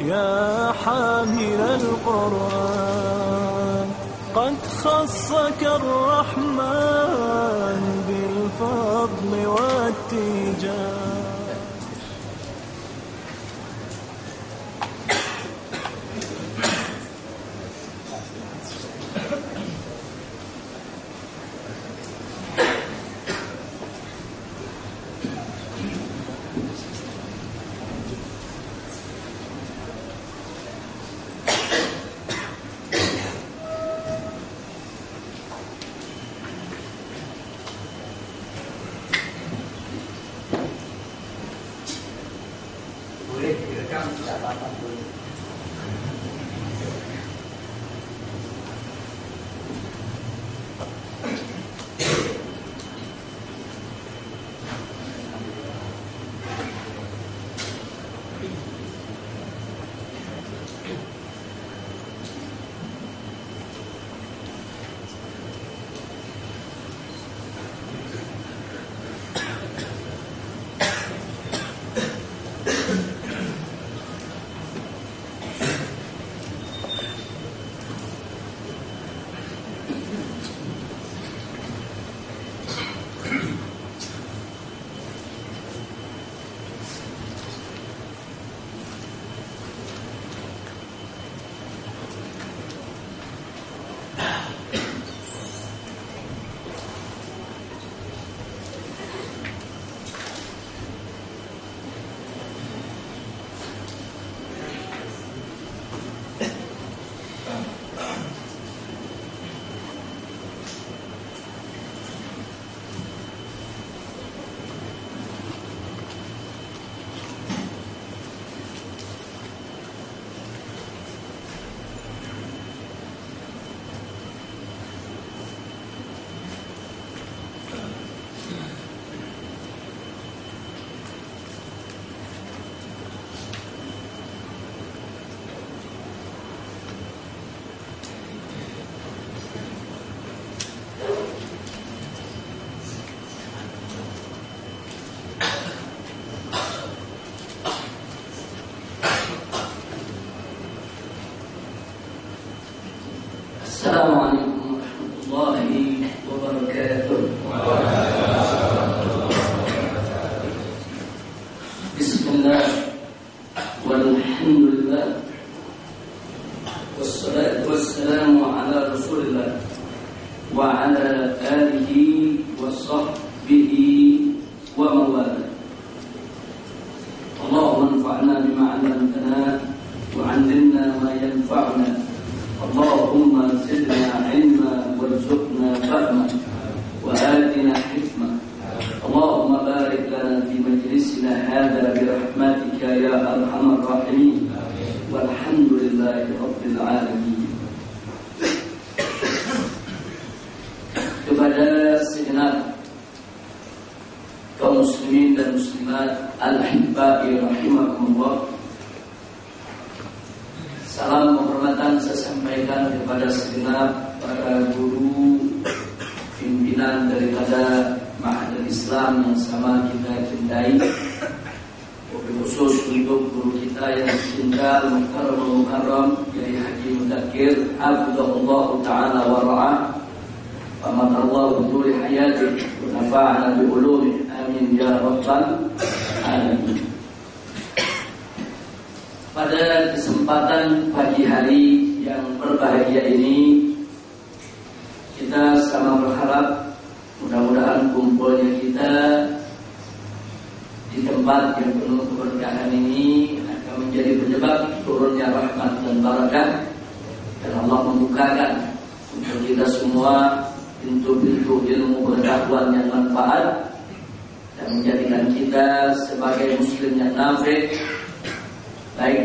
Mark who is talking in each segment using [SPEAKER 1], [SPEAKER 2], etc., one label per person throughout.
[SPEAKER 1] يا حامل القرآن قد خصك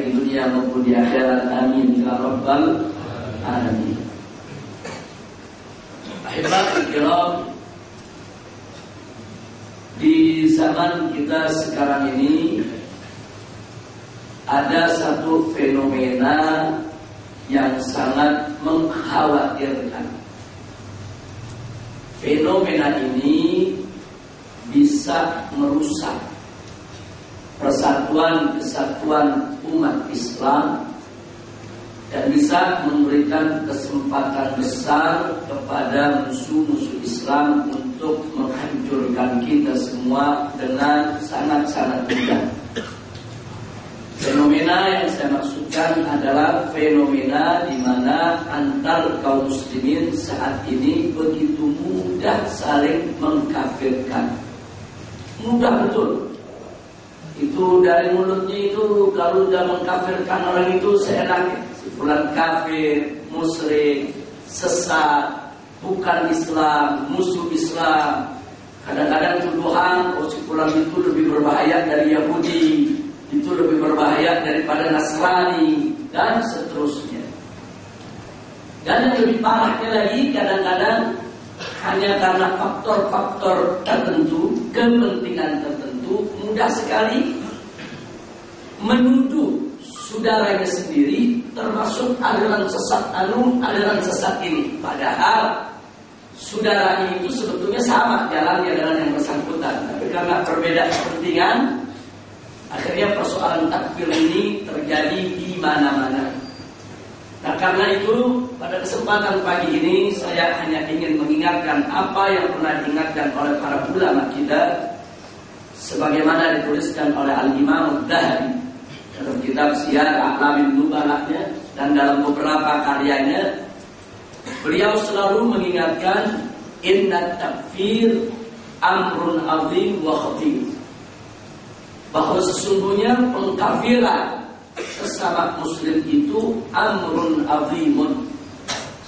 [SPEAKER 2] di dunia maupun di akhirat. Amin. Ya Rabbal Alamin. Kiram di zaman kita sekarang ini
[SPEAKER 1] ada satu fenomena yang sangat mengkhawatirkan. Fenomena ini bisa merusak persatuan kesatuan umat Islam dan bisa memberikan kesempatan besar kepada musuh-musuh Islam untuk menghancurkan kita semua dengan sangat-sangat mudah. Fenomena yang saya maksudkan adalah fenomena di mana antar kaum muslimin saat ini begitu mudah saling mengkafirkan. Mudah betul. Itu dari mulutnya itu kalau sudah mengkafirkan orang itu seenaknya. Bulan kafir, musyrik, sesat, bukan Islam, musuh Islam. Kadang-kadang tuduhan, oh si itu lebih berbahaya dari Yahudi, itu lebih berbahaya daripada Nasrani dan seterusnya. Dan yang lebih parahnya lagi kadang-kadang hanya karena faktor-faktor tertentu, kepentingan tertentu, mudah sekali menuduh saudaranya sendiri termasuk aliran sesat anu, aliran sesat ini. Padahal saudaranya itu sebetulnya sama jalannya dengan yang bersangkutan, tapi karena berbeda kepentingan, Akhirnya persoalan takfir ini terjadi di mana-mana. Nah karena itu pada kesempatan pagi ini saya hanya ingin mengingatkan apa yang pernah diingatkan oleh para ulama kita sebagaimana dituliskan oleh Al-Imam Dahabi dalam kitab Syiar A'lamin Nubalahnya dan dalam beberapa karyanya beliau selalu mengingatkan inna takfir amrun azim wa khatir. Bahwa sesungguhnya pengkafiran sesama muslim itu amrun azimun.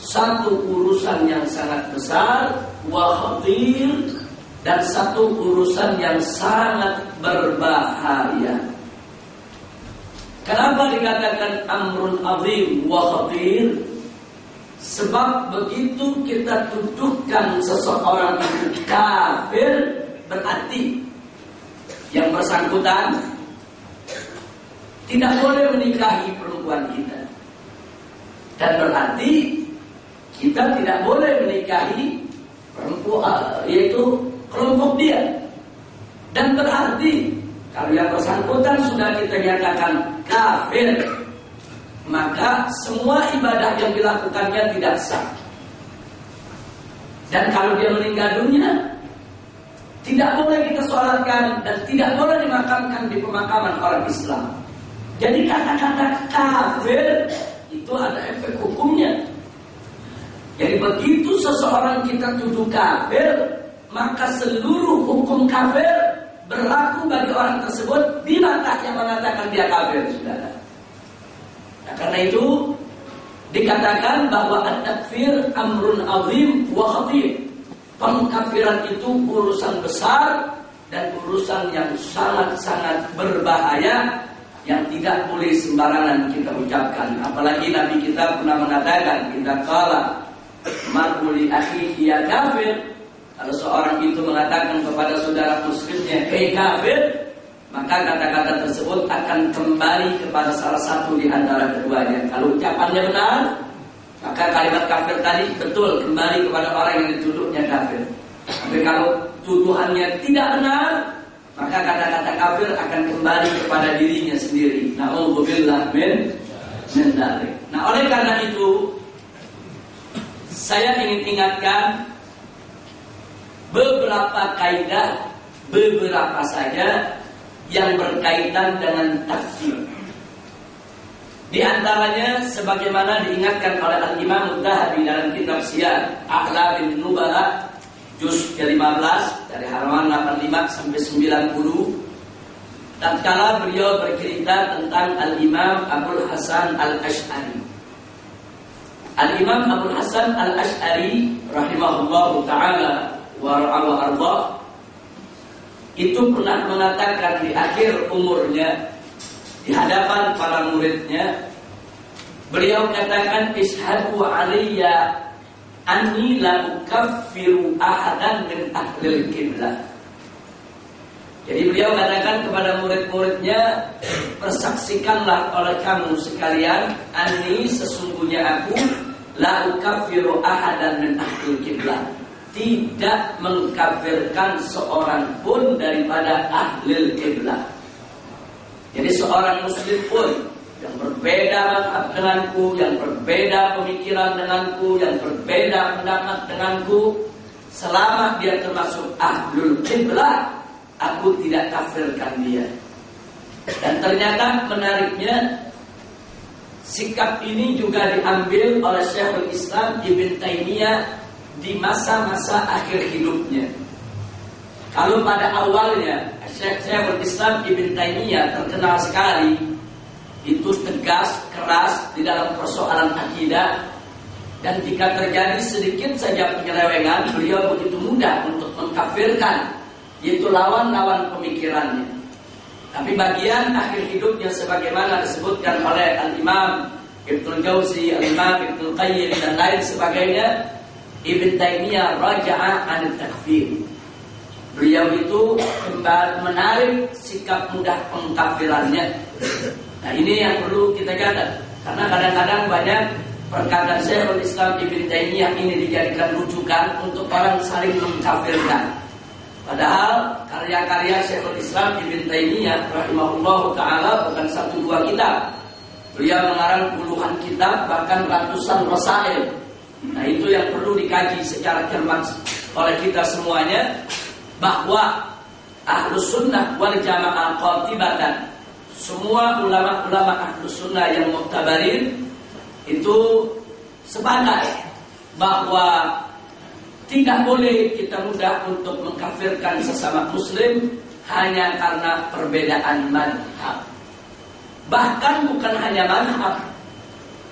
[SPEAKER 1] Satu urusan yang sangat besar wa dan satu urusan yang sangat berbahaya. Kenapa dikatakan amrun azim wa khatir? Sebab begitu kita tuduhkan seseorang itu kafir berarti yang bersangkutan tidak boleh menikahi perempuan kita. Dan berarti kita tidak boleh menikahi perempuan yaitu kelompok dia. Dan berarti kalau yang bersangkutan sudah kita nyatakan kafir, maka semua ibadah yang dilakukannya tidak sah. Dan kalau dia meninggal dunia, tidak boleh kita sholatkan dan tidak boleh dimakamkan di pemakaman orang Islam. Jadi kata-kata kafir itu ada efek hukumnya. Jadi begitu seseorang kita tuduh kafir, maka seluruh hukum kafir berlaku bagi orang tersebut di mata yang mengatakan dia kafir, saudara. Nah, karena itu dikatakan bahwa at-takfir amrun azim wa khatir. Pengkafiran itu urusan besar dan urusan yang sangat-sangat berbahaya yang tidak boleh sembarangan kita ucapkan. Apalagi Nabi kita pernah mengatakan kita kala maruli akhi ya kafir. Kalau seorang itu mengatakan kepada saudara muslimnya hei kafir, maka kata-kata tersebut akan kembali kepada salah satu di antara keduanya. Kalau ucapannya benar, maka kalimat kafir tadi betul kembali kepada orang yang dituduhnya kafir. Tapi kalau tuduhannya tidak benar, maka kata-kata kafir akan kembali kepada dirinya sendiri. Nauzubillah min Nah, oleh karena itu saya ingin ingatkan beberapa kaidah beberapa saja yang berkaitan dengan tafsir. Di antaranya sebagaimana diingatkan oleh Al-Imam Mudhahabi dalam kitab Siyar bin Nubala juz ke-15 dari halaman 85 sampai 90 tatkala beliau bercerita tentang Al-Imam Abdul Hasan Al-Asy'ari. Al-Imam Abdul Hasan Al-Asy'ari rahimahullahu taala wa arda itu pernah mengatakan di akhir umurnya di hadapan para muridnya beliau katakan ishadu alayya anni la ukaffiru ahadan min ahlil kiblah Jadi beliau katakan kepada murid-muridnya, persaksikanlah oleh kamu sekalian, ani sesungguhnya aku la ukaffiru ahadan min ahlul kiblat. Tidak mengkafirkan seorang pun daripada ahli kiblat. Jadi seorang muslim pun yang berbeda mazhab denganku, yang berbeda pemikiran denganku, yang berbeda pendapat denganku, selama dia termasuk ahlul kiblat, aku tidak kafirkan dia. Dan ternyata menariknya sikap ini juga diambil oleh Syekhul Islam Ibn Taimiyah di masa-masa akhir hidupnya. Kalau pada awalnya Syekhul Islam Ibn terkenal sekali itu tegas, keras di dalam persoalan akidah dan jika terjadi sedikit saja penyelewengan, beliau begitu mudah untuk mengkafirkan yaitu lawan-lawan pemikirannya. Tapi bagian akhir hidupnya sebagaimana disebutkan oleh Al-Imam Ibnu Jauzi, Al-Imam Ibnu Qayyim dan lain sebagainya, Ibn Taimiyah raja'a an takfir. Beliau itu kembali menarik sikap mudah pengkafirannya. Nah ini yang perlu kita catat karena kadang-kadang banyak perkataan Syekhul Islam Ibn Taimiyah ini dijadikan rujukan untuk orang saling mengkafirkan. Padahal karya-karya Syekhul Islam Ibn Taimiyah rahimahullah taala bukan satu dua kitab. Beliau mengarang puluhan kitab bahkan ratusan rasail. Nah itu yang perlu dikaji secara cermat oleh kita semuanya bahwa ahlu sunnah wal jamaah qatibatan semua ulama-ulama ahlu sunnah yang muktabarin itu sepakat bahwa tidak boleh kita mudah untuk mengkafirkan sesama muslim hanya karena perbedaan madhab. Bahkan bukan hanya madhab,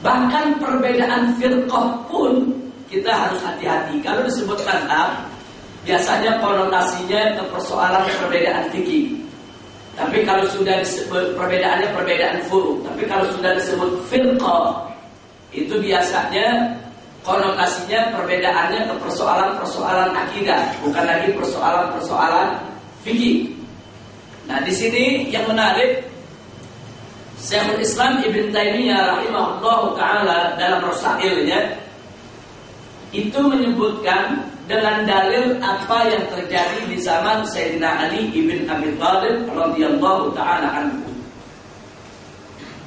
[SPEAKER 1] bahkan perbedaan firqah pun kita harus hati-hati. Kalau disebut madhab, biasanya konotasinya ke persoalan perbedaan fikih. Tapi kalau sudah disebut perbedaannya perbedaan furu, tapi kalau sudah disebut firqah, itu biasanya konotasinya perbedaannya ke persoalan-persoalan akidah, bukan lagi persoalan-persoalan fikih. Nah, di sini yang menarik Syekhul Islam Ibn Taimiyah rahimahullah taala dalam rasailnya itu menyebutkan dengan dalil apa yang terjadi di zaman Sayyidina Ali ibn Abi Thalib radhiyallahu taala anhu.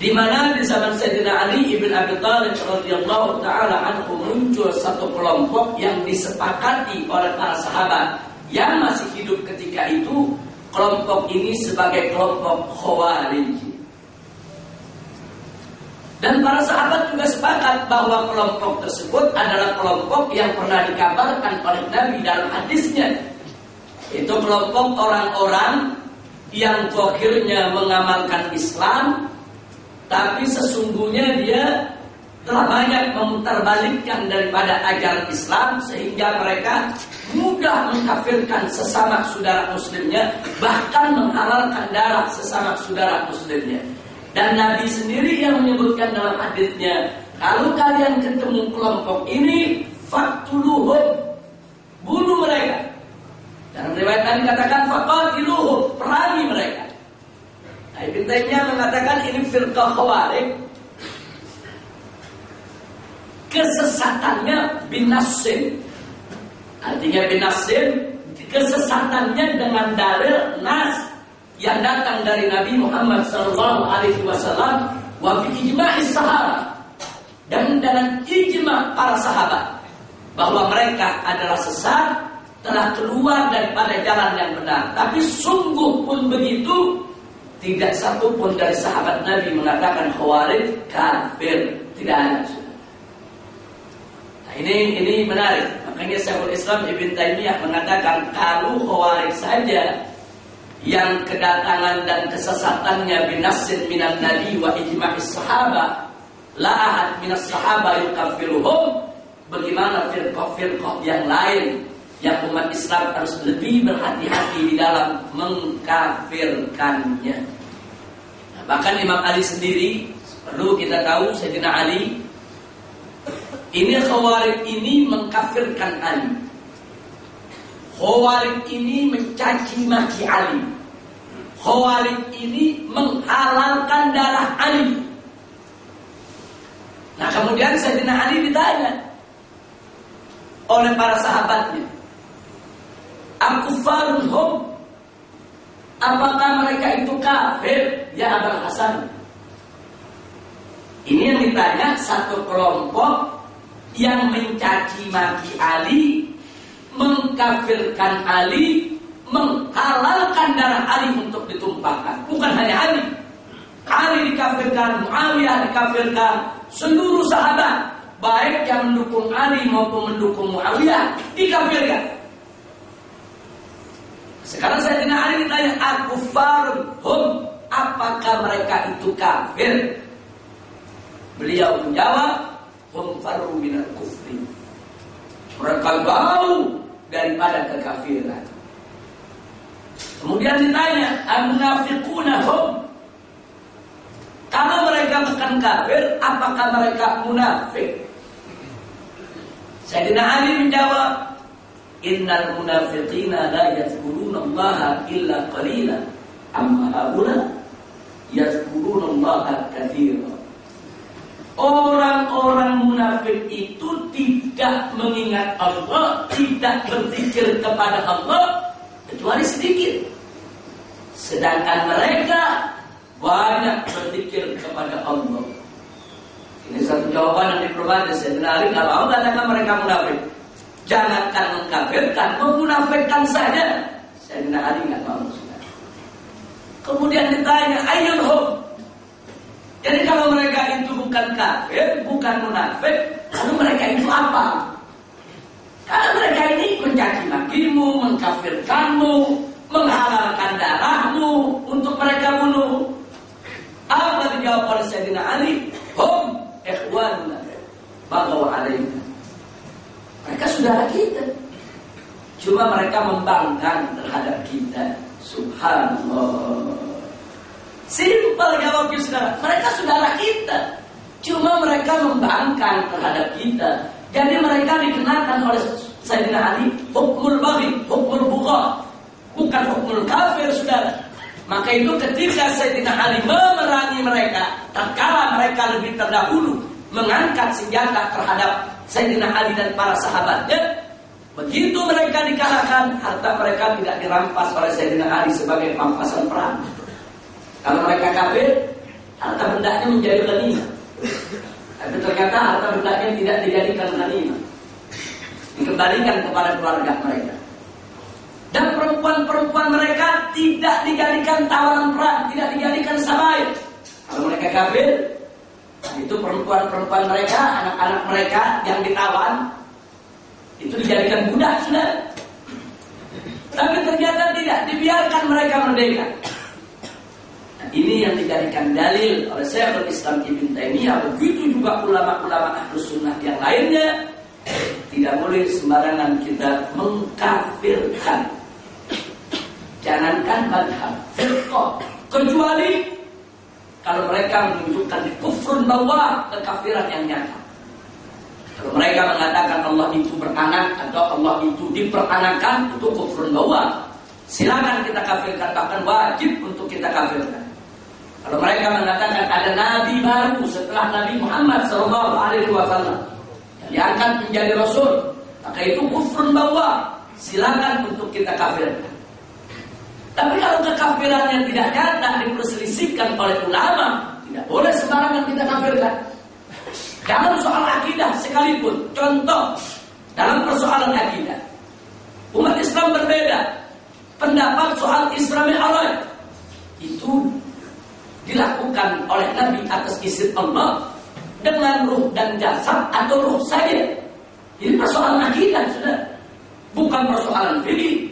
[SPEAKER 1] Di mana di zaman Sayyidina Ali ibn Abi Thalib radhiyallahu taala anhu muncul satu kelompok yang disepakati oleh para sahabat yang masih hidup ketika itu kelompok ini sebagai kelompok Khawarij. Dan para sahabat juga sepakat bahwa kelompok tersebut adalah kelompok yang pernah dikabarkan oleh Nabi dalam hadisnya. Itu kelompok orang-orang yang akhirnya mengamalkan Islam tapi sesungguhnya dia telah banyak memutarbalikkan daripada ajaran Islam sehingga mereka mudah mengkafirkan sesama saudara muslimnya bahkan menghalalkan darah sesama saudara muslimnya dan Nabi sendiri yang menyebutkan dalam hadisnya kalau kalian ketemu kelompok ini faktuluhum bunuh mereka. Dalam riwayat lain katakan faqatiluhum perangi mereka. Ibn Taimiyah mengatakan ini firqah khawarij. Kesesatannya binasin artinya binasin kesesatannya dengan dalil nas yang datang dari Nabi Muhammad sallallahu alaihi wasallam wa fi ijma'i sahabat dan dalam ijma para sahabat bahwa mereka adalah sesat telah keluar daripada jalan yang benar tapi sungguh pun begitu tidak satu pun dari sahabat Nabi mengatakan khawarij kafir. Tidak ada. Nah, ini ini menarik. Makanya Syekhul Islam Ibn Taimiyah mengatakan kalau khawarij saja yang kedatangan dan kesesatannya binasin minan nabi wa ijma'is sahaba la ahad minas sahaba yukafiruhum bagaimana firqah-firqah yang lain yang umat Islam harus lebih berhati-hati di dalam mengkafirkannya. Nah, bahkan Imam Ali sendiri perlu kita tahu Sayyidina Ali ini khawarij ini mengkafirkan Ali. Khawarij ini mencaci maki Ali. Khawarij ini menghalalkan darah Ali. Nah kemudian Sayyidina Ali ditanya oleh para sahabatnya, Aku hum Apakah mereka itu kafir? Ya Abang Hasan. Ini yang ditanya satu kelompok yang mencaci maki Ali, mengkafirkan Ali, menghalalkan darah Ali untuk ditumpahkan. Bukan hanya Ali. Ali dikafirkan, Muawiyah dikafirkan, seluruh sahabat baik yang mendukung Ali maupun mendukung Muawiyah dikafirkan. Sekarang saya tidak Ali ditanya, aku hum, apakah mereka itu kafir? Beliau menjawab, hum faru minal kufri. Mereka jauh daripada kekafiran. Kemudian ditanya, al-munafiquna hum. Kalau mereka bukan kafir, apakah mereka munafik? Sayyidina Ali menjawab, Innal munafiqina la yadhkuruna Allah illa qalila amma haula yadhkuruna Allah katsira. Orang-orang munafik itu tidak mengingat Allah, tidak berzikir kepada Allah kecuali sedikit. Sedangkan mereka banyak berzikir kepada Allah. Ini satu jawaban yang diperbanyak. Saya kalau katakan mereka munafik. Jangankan mengkafirkan, memunafikkan saja. Saya Ali nggak mau. Kemudian ditanya, ayun. Jadi kalau mereka itu bukan kafir, bukan munafik, lalu mereka itu apa? Karena mereka ini mencaci makimu, mengkafirkanmu, menghalalkan darahmu untuk mereka bunuh. Apa dijawab oleh Sayyidina Ali? Hum ikhwanuna. Bagawa alaina. Mereka saudara kita. Cuma mereka membangkang terhadap kita. Subhanallah. Simpel jawabnya saudara. Mereka saudara kita. Cuma mereka membangkang terhadap kita. Jadi mereka dikenakan oleh Sayyidina Ali hukmul bagi, hukmul buka. Bukan hukmul kafir saudara. Maka itu ketika Sayyidina Ali memerangi mereka, tatkala mereka lebih terdahulu mengangkat senjata terhadap Sayyidina Ali dan para sahabatnya Begitu mereka dikalahkan Harta mereka tidak dirampas oleh Sayyidina Ali Sebagai pampasan perang Kalau mereka kafir Harta bendanya menjadi ghanimah Tapi ternyata harta bendanya tidak dijadikan ghanimah Dikembalikan kepada keluarga mereka Dan perempuan-perempuan mereka Tidak dijadikan tawanan perang Tidak dijadikan sabai Kalau mereka kafir itu perempuan-perempuan mereka, anak-anak mereka yang ditawan itu dijadikan budak sudah. Tapi ternyata tidak dibiarkan mereka merdeka. Ini yang dijadikan dalil oleh Syekhul Islam Ibn Taimiyah. Begitu juga ulama-ulama ahlus sunnah yang lainnya. Tidak boleh sembarangan kita mengkafirkan. Jangankan madhab, kecuali kalau mereka menunjukkan kufrun bawah kekafiran yang nyata. Kalau mereka mengatakan Allah itu beranak atau Allah itu diperanakan itu kufrun bawah. Silakan kita kafirkan bahkan wajib untuk kita kafirkan. Kalau mereka mengatakan ada nabi baru setelah Nabi Muhammad Shallallahu Alaihi Wasallam yang diangkat menjadi rasul, maka itu kufrun bawah. Silakan untuk kita kafirkan. Tapi kalau kekafiran yang tidak nyata diperselisihkan oleh ulama, tidak boleh sembarangan kita kafirkan. Dalam soal akidah sekalipun, contoh dalam persoalan akidah, umat Islam berbeda. Pendapat soal Isra Mi'raj itu dilakukan oleh Nabi atas izin Allah dengan ruh dan jasad atau ruh saja. Ini persoalan akidah sudah, bukan persoalan fikih.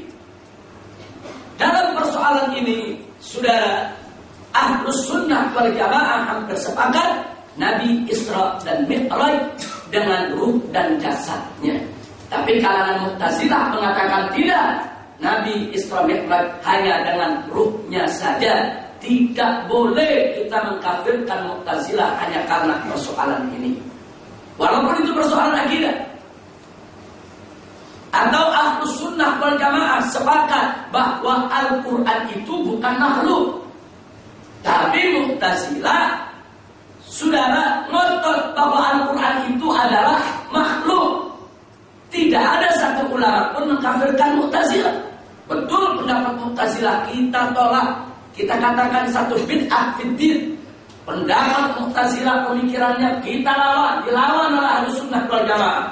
[SPEAKER 1] Dalam persoalan ini, saudara, Ahlus Sunnah wal Jamaah hampir sepakat Nabi Isra dan Mi'raj dengan ruh dan jasadnya. Tapi kalangan Mu'tazilah mengatakan tidak. Nabi Isra Mi'raj hanya dengan ruhnya saja. Tidak boleh kita mengkafirkan Mu'tazilah hanya karena persoalan ini. Walaupun itu persoalan akidah. atau ahlu sunnah wal jamaah sepakat bahwa Al-Quran itu bukan makhluk. Tapi Mu'tazilah Saudara ngotot bahwa Al-Quran itu adalah makhluk. Tidak ada satu ulama pun mengkafirkan Mu'tazilah. Betul pendapat Mu'tazilah kita tolak. Kita katakan satu bid'ah fiddin. Pendapat Mu'tazilah pemikirannya kita lawan, dilawan oleh Ahlus Sunnah wal Jamaah.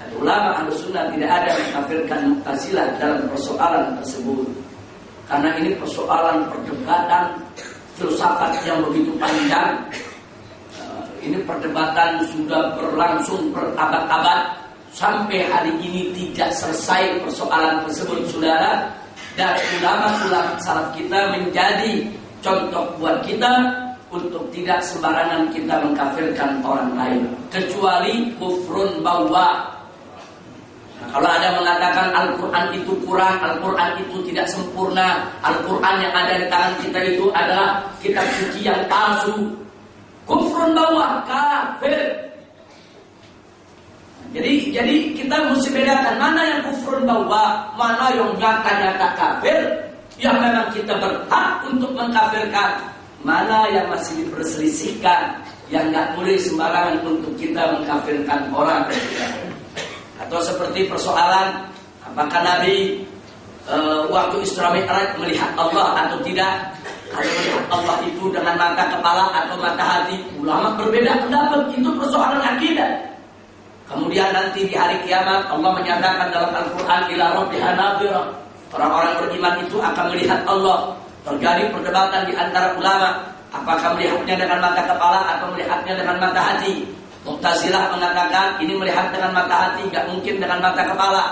[SPEAKER 1] Dan ulama Ahlus Sunnah tidak ada mengkafirkan Mu'tazilah dalam persoalan tersebut. Karena ini persoalan perdebatan filsafat yang begitu panjang. Eh, ini perdebatan sudah berlangsung berabad-abad sampai hari ini tidak selesai persoalan tersebut, saudara. Dan ulama-ulama salaf kita menjadi contoh buat kita untuk tidak sembarangan kita mengkafirkan orang lain kecuali kufrun bawa Nah, kalau ada mengatakan Al-Quran itu kurang, Al-Quran itu tidak sempurna, Al-Quran yang ada di tangan kita itu adalah kitab suci yang palsu. Kufrun bawah, kafir. Jadi jadi kita mesti bedakan mana yang kufrun bawah, mana yang nyata-nyata kafir, yang memang kita berhak untuk mengkafirkan, mana yang masih diperselisihkan, yang nggak boleh sembarangan untuk kita mengkafirkan orang. Atau seperti persoalan apakah Nabi e, waktu Isra Mi'raj melihat Allah atau tidak? Kalau melihat Allah itu dengan mata kepala atau mata hati, ulama berbeda pendapat itu persoalan akidah. Kemudian nanti di hari kiamat Allah menyatakan dalam Al-Quran ila rabbiha Orang-orang beriman itu akan melihat Allah. Terjadi perdebatan di antara ulama, apakah melihatnya dengan mata kepala atau melihatnya dengan mata hati. Mu'tazilah mengatakan ini melihat dengan mata hati, nggak mungkin dengan mata kepala.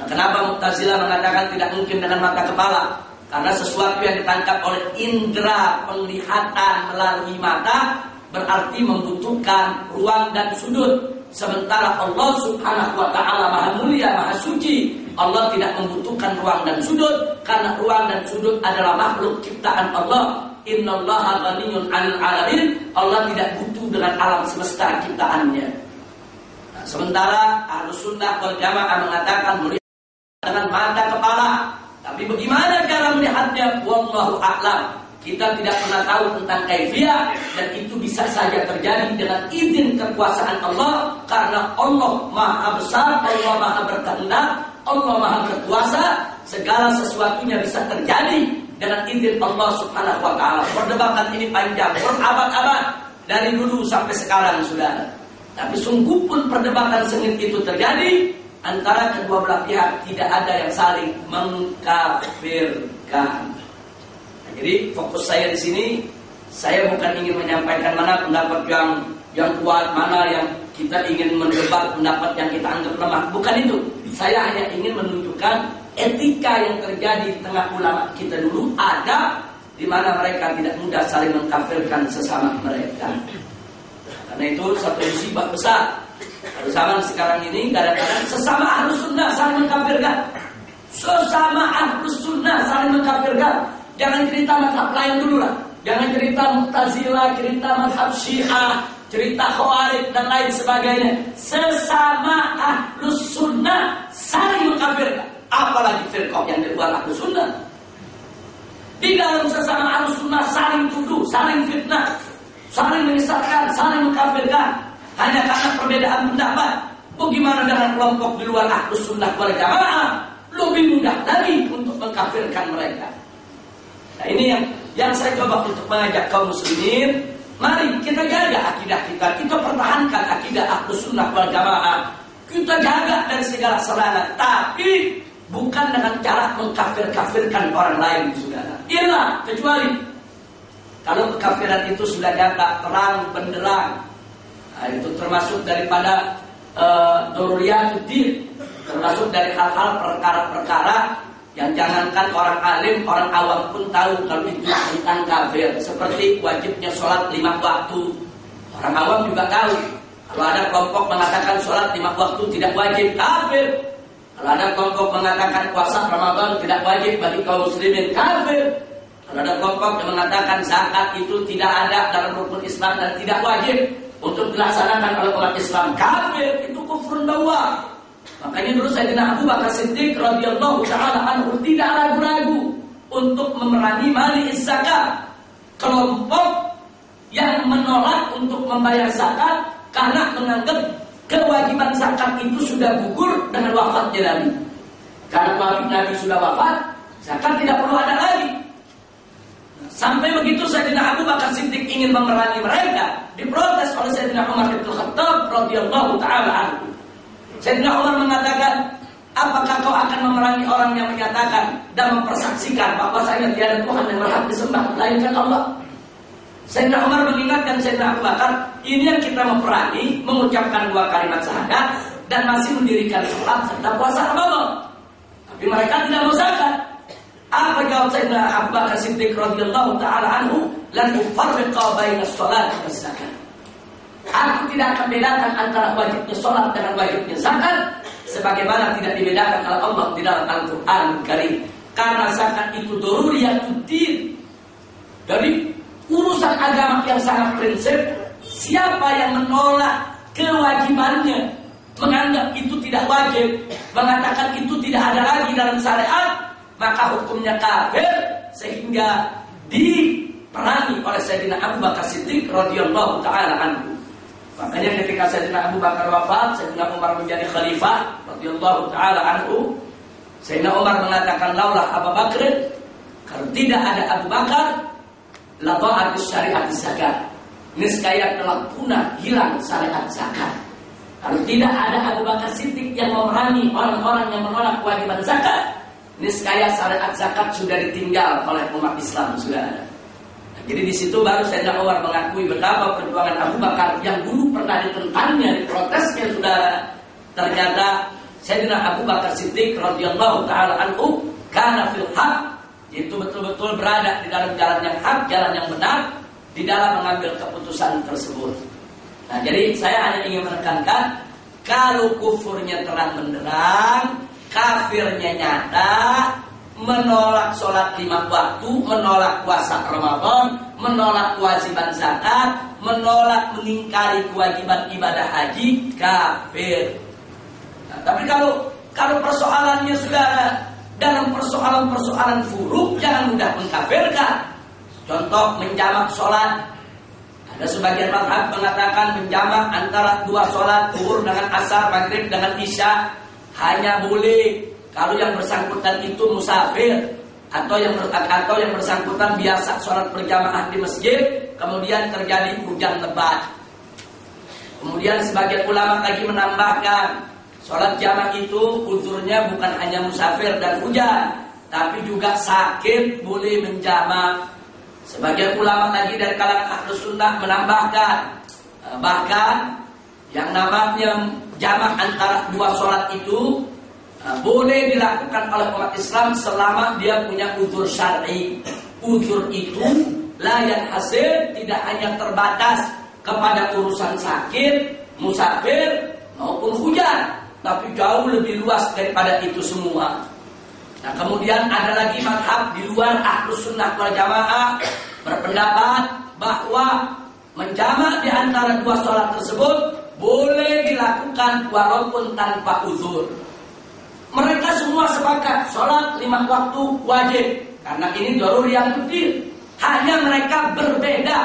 [SPEAKER 1] Nah, kenapa Mu'tazilah mengatakan tidak mungkin dengan mata kepala? Karena sesuatu yang ditangkap oleh indera penglihatan melalui mata berarti membutuhkan ruang dan sudut. Sementara Allah Subhanahu wa taala Maha Mulia, Maha Suci, Allah tidak membutuhkan ruang dan sudut karena ruang dan sudut adalah makhluk ciptaan Allah Innallaha ghaniyun 'anil 'alamin. Allah tidak butuh dengan alam semesta ciptaannya. Nah, sementara Ahlus Sunnah wal Jamaah mengatakan melihat dengan mata kepala. Tapi bagaimana cara melihatnya? Wallahu a'lam. Kita tidak pernah tahu tentang kaifiah dan itu bisa saja terjadi dengan izin kekuasaan Allah karena Allah Maha Besar, Allah Maha berkehendak, Allah Maha berkuasa, segala sesuatunya bisa terjadi dengan izin Allah Subhanahu wa taala. Perdebatan ini panjang, berabad-abad dari dulu sampai sekarang sudah. Tapi sungguh pun perdebatan sengit itu terjadi antara kedua belah pihak tidak ada yang saling mengkafirkan. Jadi fokus saya di sini saya bukan ingin menyampaikan mana pendapat yang yang kuat, mana yang kita ingin mendebat pendapat yang kita anggap lemah. Bukan itu. Saya hanya ingin menunjukkan etika yang terjadi di tengah ulama kita dulu ada di mana mereka tidak mudah saling mengkafirkan sesama mereka. Karena itu satu musibah besar. Zaman sekarang ini kadang-kadang sesama ahlus sunnah saling mengkafirkan. Sesama ahlus sunnah saling mengkafirkan. Jangan cerita madhab lain dulu lah. Jangan cerita Mu'tazilah, cerita madhab Syiah, cerita Khawarij dan lain sebagainya. Sesama ahlus sunnah saling mengkafirkan apalagi firqah yang di luar ahlu sunnah. Di dalam sesama ahlu sunnah saling tuduh, saling fitnah, saling menyesatkan, saling mengkafirkan. Hanya karena perbedaan pendapat. Bagaimana dengan kelompok di luar ahlu sunnah wal jamaah? Lebih mudah lagi untuk mengkafirkan mereka. Nah ini yang yang saya coba untuk mengajak kaum muslimin Mari kita jaga akidah kita, kita pertahankan akidah ahlu sunnah wal jamaah. Kita jaga dari segala serangan, tapi Bukan dengan cara mengkafir-kafirkan orang lain, saudara. Iya, kecuali kalau kekafiran itu sudah nyata, terang, benderang. Nah, itu termasuk daripada uh, termasuk dari hal-hal perkara-perkara yang jangankan orang alim, orang awam pun tahu kalau itu tentang kafir. Seperti wajibnya sholat lima waktu. Orang awam juga tahu. Kalau ada kelompok mengatakan sholat lima waktu tidak wajib, kafir. Kalau ada kelompok mengatakan puasa Ramadan tidak wajib bagi kaum muslimin kafir. Kalau ada kelompok yang mengatakan zakat itu tidak ada dalam rukun Islam dan tidak wajib untuk dilaksanakan oleh umat Islam kafir itu kufur bawa. Makanya dulu Sayyidina Abu Bakar Siddiq radhiyallahu taala anhu tidak ragu-ragu untuk memerangi mali zakat. Kelompok yang menolak untuk membayar zakat karena menganggap kewajiban zakat itu sudah gugur dengan wafatnya Nabi. Karena wafat Nabi sudah wafat, zakat tidak perlu ada lagi. Sampai begitu Sayyidina Abu Bakar Siddiq ingin memerangi mereka, diprotes oleh Sayyidina Umar bin Khattab radhiyallahu taala anhu. Sayyidina Umar mengatakan, Apakah kau akan memerangi orang yang menyatakan dan mempersaksikan bahwasanya tiada Tuhan yang berhak disembah melainkan Allah? Sayyidina Umar mengingatkan Sayyidina Abu Bakar, ini yang kita memerangi, mengucapkan dua kalimat syahadat dan masih mendirikan sholat serta puasa Ramadan. Tapi mereka tidak mau zakat. Apa jawab Sayyidina Abu Bakar Siddiq radhiyallahu taala anhu? Lan ufarriqa baina sholat dan zakat. Aku tidak akan bedakan antara wajibnya sholat dengan wajibnya zakat sebagaimana tidak dibedakan oleh Allah di dalam Al-Qur'an Karim. Karena zakat itu doruri yang tutir. Dari urusan agama yang sangat prinsip, siapa yang menolak kewajibannya, menganggap itu tidak wajib, mengatakan itu tidak ada lagi dalam syariat, maka hukumnya kafir sehingga diperangi oleh Sayyidina Abu Bakar Siddiq radhiyallahu taala anhu. Makanya ketika Sayyidina Abu Bakar wafat, Sayyidina Umar menjadi khalifah radhiyallahu taala anhu. Sayyidina Umar mengatakan laulah Abu Bakar kalau tidak ada Abu Bakar la ta'atus syariat zakat. Niscaya telah punah hilang syariat zakat. Kalau tidak ada Abu Bakar Siddiq yang memerangi orang-orang yang menolak kewajiban zakat, niscaya syariat zakat sudah ditinggal oleh umat Islam sudah ada. Jadi di situ baru Sayyidina Umar mengakui betapa perjuangan Abu Bakar yang dulu pernah ditentangnya, diprotesnya sudah ternyata Sayyidina Abu Bakar Siddiq radhiyallahu taala anhu karena fil haq itu betul-betul berada di dalam jalan yang hak, jalan yang benar di dalam mengambil keputusan tersebut. Nah, jadi saya hanya ingin menekankan kalau kufurnya terang benderang, kafirnya nyata, menolak sholat lima waktu, menolak puasa Ramadan, menolak kewajiban zakat, menolak meningkari kewajiban ibadah haji, kafir. Nah, tapi kalau kalau persoalannya sudah dalam persoalan-persoalan buruk, jangan mudah mengkafirkan. Contoh menjamak sholat. Ada sebagian madhab mengatakan menjamak antara dua sholat, zuhur dengan asar, maghrib dengan isya hanya boleh kalau yang bersangkutan itu musafir atau yang atau yang bersangkutan biasa sholat berjamaah di masjid, kemudian terjadi hujan lebat. Kemudian sebagian ulama lagi menambahkan sholat jamaah itu uzurnya bukan hanya musafir dan hujan, tapi juga sakit boleh menjamak. Sebagian ulama lagi dari kalangan ahlus sunnah menambahkan eh, bahkan yang namanya jamak antara dua sholat itu boleh dilakukan oleh umat Islam selama dia punya uzur syar'i. Uzur itu layan hasil tidak hanya terbatas kepada urusan sakit, musafir maupun hujan, tapi jauh lebih luas daripada itu semua. Nah, kemudian ada lagi madhab di luar ahlus sunnah wal jamaah berpendapat bahwa menjamak di antara dua sholat tersebut boleh dilakukan walaupun tanpa uzur. Mereka semua sepakat sholat lima waktu wajib karena ini jalur yang kecil. Hanya mereka berbeda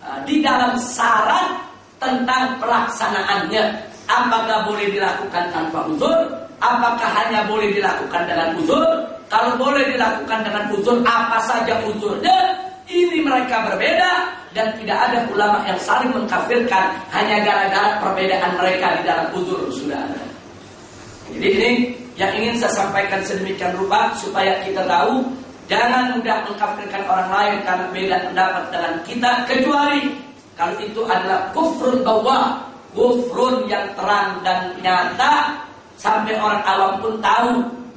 [SPEAKER 1] uh, di dalam syarat tentang pelaksanaannya. Apakah boleh dilakukan tanpa uzur? Apakah hanya boleh dilakukan dengan uzur? Kalau boleh dilakukan dengan uzur, apa saja uzurnya? Ini mereka berbeda dan tidak ada ulama yang saling mengkafirkan hanya gara-gara perbedaan mereka di dalam uzur sudah ada. Jadi ini yang ingin saya sampaikan sedemikian rupa supaya kita tahu jangan mudah mengkafirkan orang lain karena beda pendapat dengan kita kecuali kalau itu adalah kufrun bawah kufrun yang terang dan nyata sampai orang awam pun tahu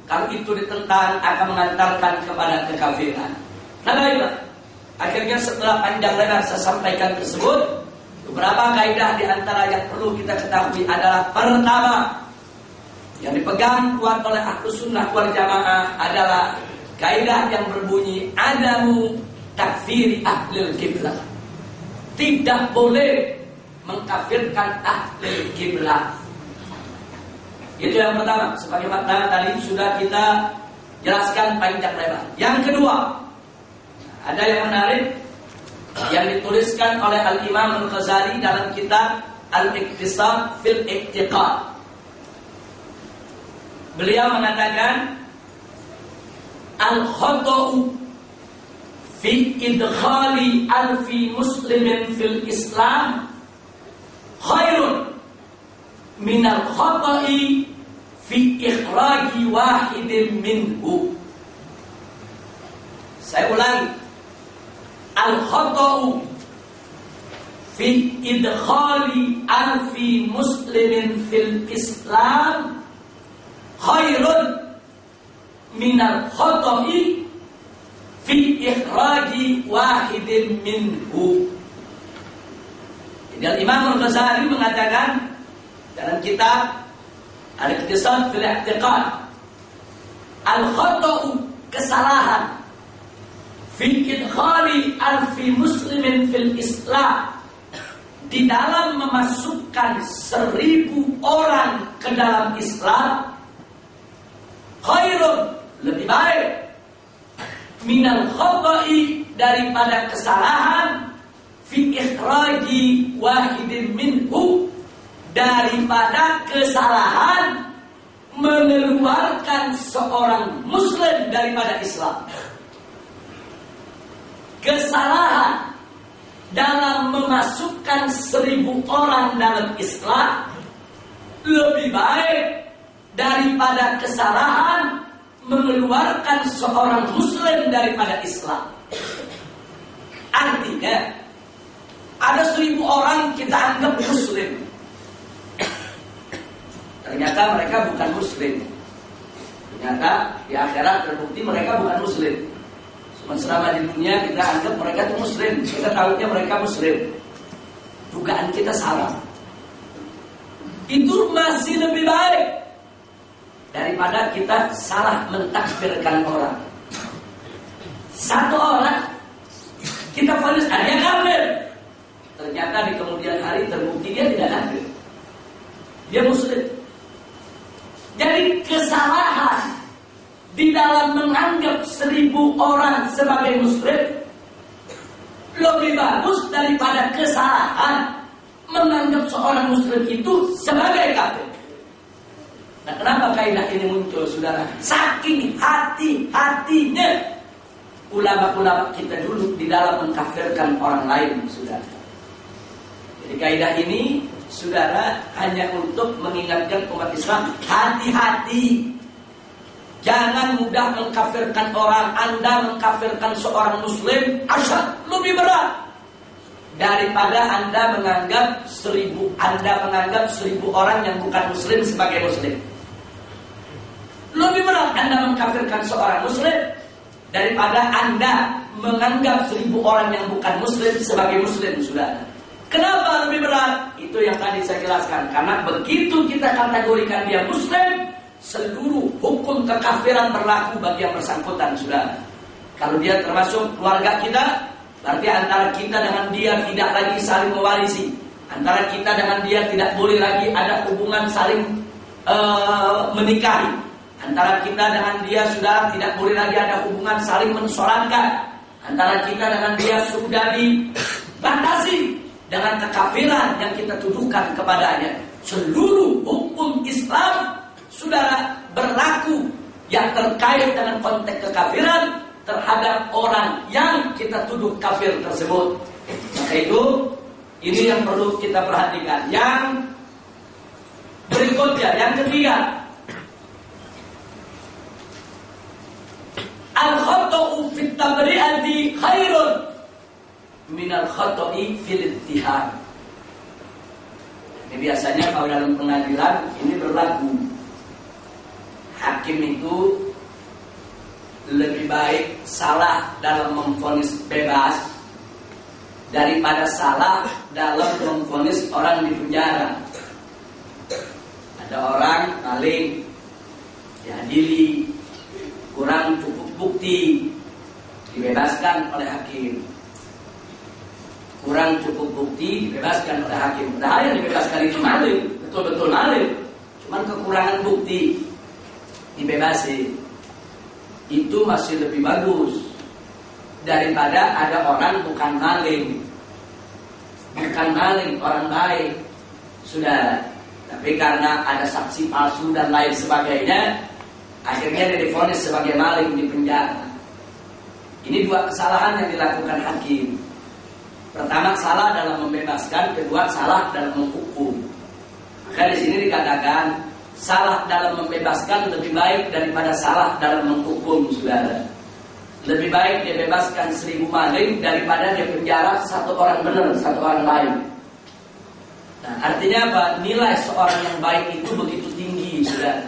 [SPEAKER 1] kalau itu ditentang akan mengantarkan kepada kekafiran. Nah baiklah, akhirnya setelah panjang lebar saya sampaikan tersebut, beberapa kaidah di antara yang perlu kita ketahui adalah pertama yang dipegang kuat oleh ahlu sunnah wal jamaah adalah kaidah yang berbunyi adamu takfiri ahli kiblat. Tidak boleh mengkafirkan ahli kiblat. Itu yang pertama. Sebagai makna tadi sudah kita jelaskan panjang lebar. Yang kedua, ada yang menarik yang dituliskan oleh Al Imam Al Ghazali dalam kitab Al Iqtisad fil Iqtiqad. Beliau mengatakan al khata'u fi idkhali alfi muslimin fil Islam khairun min al khata'i fi ikhraji wahidin minhu. Saya ulangi. Al khata'u fi idkhali alfi muslimin fil Islam khairun min al khata'i fi ikhraji wahidin minhu. Jadi Imam Al-Ghazali mengatakan dalam kitab Al-Iqtisad fil I'tiqad Al-khata'u kesalahan fi idkhali alfi muslimin fil Islam di dalam memasukkan seribu orang ke dalam Islam khairun lebih baik minal khata'i daripada kesalahan fi ikhraji wahidin minhu daripada kesalahan mengeluarkan seorang muslim daripada Islam. Kesalahan dalam memasukkan seribu orang dalam Islam lebih baik daripada kesalahan mengeluarkan seorang muslim daripada Islam. Artinya, ada seribu orang kita anggap muslim. Ternyata mereka bukan muslim. Ternyata di akhirat terbukti mereka bukan muslim. Selama di dunia kita anggap mereka itu muslim. Kita tahunya mereka muslim. Dugaan kita salah. Itu masih lebih baik daripada kita salah mentakfirkan orang. Satu orang kita fonis ah, dia kafir. Ternyata di kemudian hari terbukti dia tidak kafir. Dia muslim. Jadi kesalahan di dalam menganggap seribu orang sebagai muslim lebih bagus daripada kesalahan menganggap seorang muslim itu sebagai kafir. Nah, kenapa kaidah ini muncul, saudara? Saking hati-hatinya ulama-ulama kita dulu di dalam mengkafirkan orang lain, saudara. Jadi kaidah ini, saudara, hanya untuk mengingatkan umat Islam hati-hati. Jangan mudah mengkafirkan orang. Anda mengkafirkan seorang Muslim, asyad lebih berat daripada Anda menganggap seribu Anda menganggap seribu orang yang bukan Muslim sebagai Muslim. Lebih berat Anda mengkafirkan seorang muslim daripada Anda menganggap seribu orang yang bukan muslim sebagai muslim, sudah. Kenapa lebih berat? Itu yang tadi saya jelaskan. Karena begitu kita kategorikan dia muslim, seluruh hukum kekafiran berlaku bagi yang bersangkutan, sudah. Kalau dia termasuk keluarga kita, berarti antara kita dengan dia tidak lagi saling mewarisi. Antara kita dengan dia tidak boleh lagi ada hubungan saling uh, menikahi. Antara kita dengan dia sudah tidak boleh lagi ada hubungan saling mensolatkan. Antara kita dengan dia sudah dibatasi dengan kekafiran yang kita tuduhkan kepadanya. Seluruh hukum Islam sudah berlaku yang terkait dengan konteks kekafiran terhadap orang yang kita tuduh kafir tersebut. Maka itu ini yang perlu kita perhatikan. Yang berikutnya, yang ketiga, Al-khata'u fit tabri'ati khairun min al-khata'i fil ittihad. Ini biasanya kalau dalam pengadilan ini berlaku. Hakim itu lebih baik salah dalam memfonis bebas daripada salah dalam memfonis orang di penjara. Ada orang paling diadili kurang cukup bukti dibebaskan oleh hakim. Kurang cukup bukti dibebaskan oleh hakim. Padahal yang dibebaskan itu maling betul-betul maling cuman kekurangan bukti dibebasi itu masih lebih bagus daripada ada orang bukan maling. Bukan maling orang baik. Sudah tapi karena ada saksi palsu dan lain sebagainya akhirnya dia difonis sebagai maling di penjara ini dua kesalahan yang dilakukan hakim pertama salah dalam membebaskan kedua salah dalam menghukum maka di sini dikatakan salah dalam membebaskan lebih baik daripada salah dalam menghukum saudara lebih baik dia bebaskan seribu maling daripada dia penjara satu orang benar, satu orang baik. Nah, artinya apa? Nilai seorang yang baik itu begitu tinggi, sudah.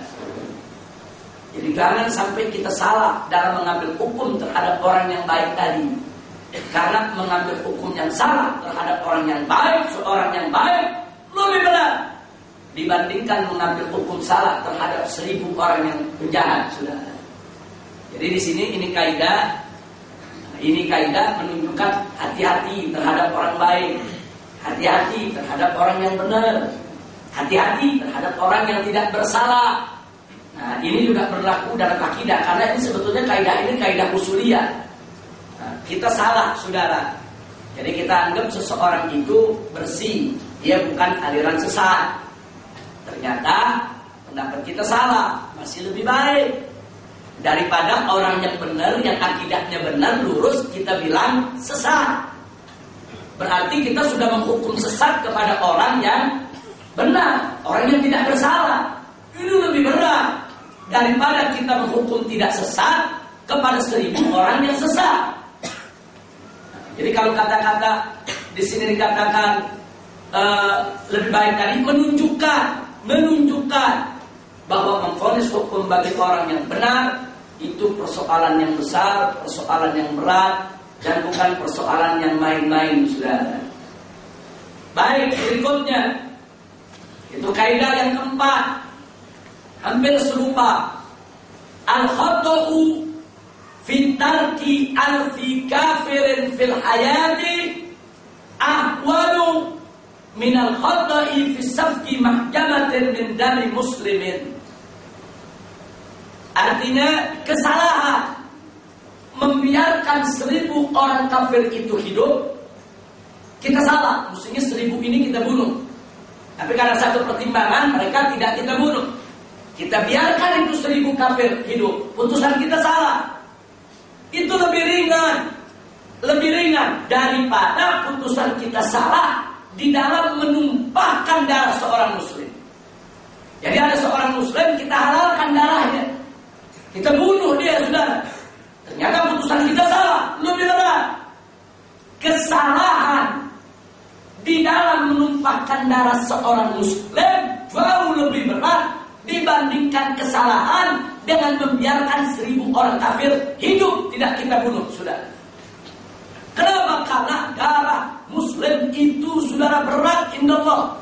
[SPEAKER 1] Jadi jangan sampai kita salah dalam mengambil hukum terhadap orang yang baik tadi. Karena mengambil hukum yang salah terhadap orang yang baik, seorang yang baik lebih benar dibandingkan mengambil hukum salah terhadap seribu orang yang penjahat, sudah. Jadi di sini ini kaidah ini kaidah menunjukkan hati-hati terhadap orang baik, hati-hati terhadap orang yang benar, hati-hati terhadap orang yang tidak bersalah. Nah, ini juga berlaku dalam akidah karena ini sebetulnya kaidah ini kaidah usuliyah. Nah, kita salah, saudara. Jadi kita anggap seseorang itu bersih, dia bukan aliran sesat. Ternyata pendapat kita salah, masih lebih baik daripada orang yang benar yang akidahnya benar lurus kita bilang sesat berarti kita sudah menghukum sesat kepada orang yang benar orang yang tidak bersalah ini lebih berat daripada kita menghukum tidak sesat kepada seribu orang yang sesat. Jadi kalau kata-kata di sini dikatakan uh, lebih baik tadi menunjukkan menunjukkan bahwa memfonis hukum bagi orang yang benar itu persoalan yang besar, persoalan yang berat, dan bukan persoalan yang main-main, saudara. Baik, berikutnya. Itu kaidah yang keempat, hampir serupa. Al-khata'u fi tarki alfi kafirin fil hayati ahwalu min al-khata'i fi safki mahjamatin min dami muslimin. Artinya kesalahan membiarkan seribu orang kafir itu hidup kita salah, mestinya seribu ini kita bunuh. Tapi karena satu pertimbangan mereka tidak kita bunuh. Kita biarkan itu seribu kafir hidup. Putusan kita salah. Itu lebih ringan. Lebih ringan daripada putusan kita salah di dalam menumpahkan darah seorang muslim. Jadi ada seorang muslim kita halalkan darahnya. Kita bunuh dia, saudara. Ternyata putusan kita salah, lebih berat. Kesalahan di dalam menumpahkan darah seorang muslim jauh lebih berat dibandingkan kesalahan dengan membiarkan seribu orang kafir hidup tidak kita bunuh, saudara. Kenapa? Karena darah muslim itu saudara berat indah.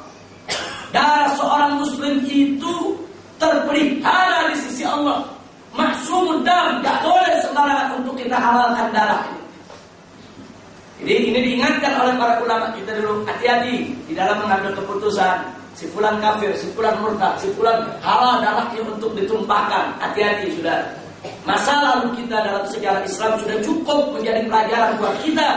[SPEAKER 1] Darah seorang muslim itu terpelihara di sisi Allah maksum dam, tidak boleh sembarangan untuk kita halalkan darah. Jadi ini diingatkan oleh para ulama kita dulu hati-hati di dalam mengambil keputusan si fulan kafir, si fulan murtad, si fulan halal darahnya untuk ditumpahkan. Hati-hati sudah. Masa lalu kita dalam sejarah Islam sudah cukup menjadi pelajaran buat kita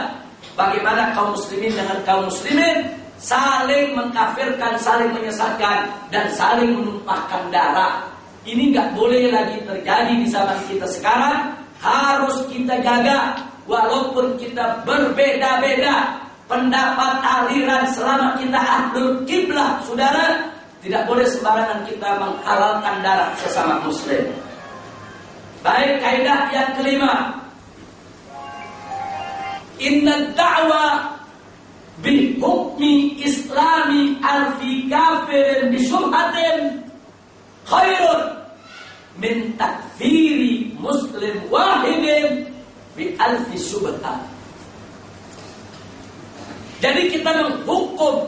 [SPEAKER 1] bagaimana kaum muslimin dengan kaum muslimin saling mengkafirkan, saling menyesatkan dan saling menumpahkan darah ini nggak boleh lagi terjadi di zaman kita sekarang. Harus kita jaga walaupun kita berbeda-beda pendapat aliran selama kita ahlul kiblah, saudara. Tidak boleh sembarangan kita menghalalkan darah sesama muslim. Baik kaidah yang kelima. Inna da'wa bihukmi islami alfi kafirin bisyubhatin khairun min takfiri muslim wahidin bi alfi subhat. Jadi kita menghukum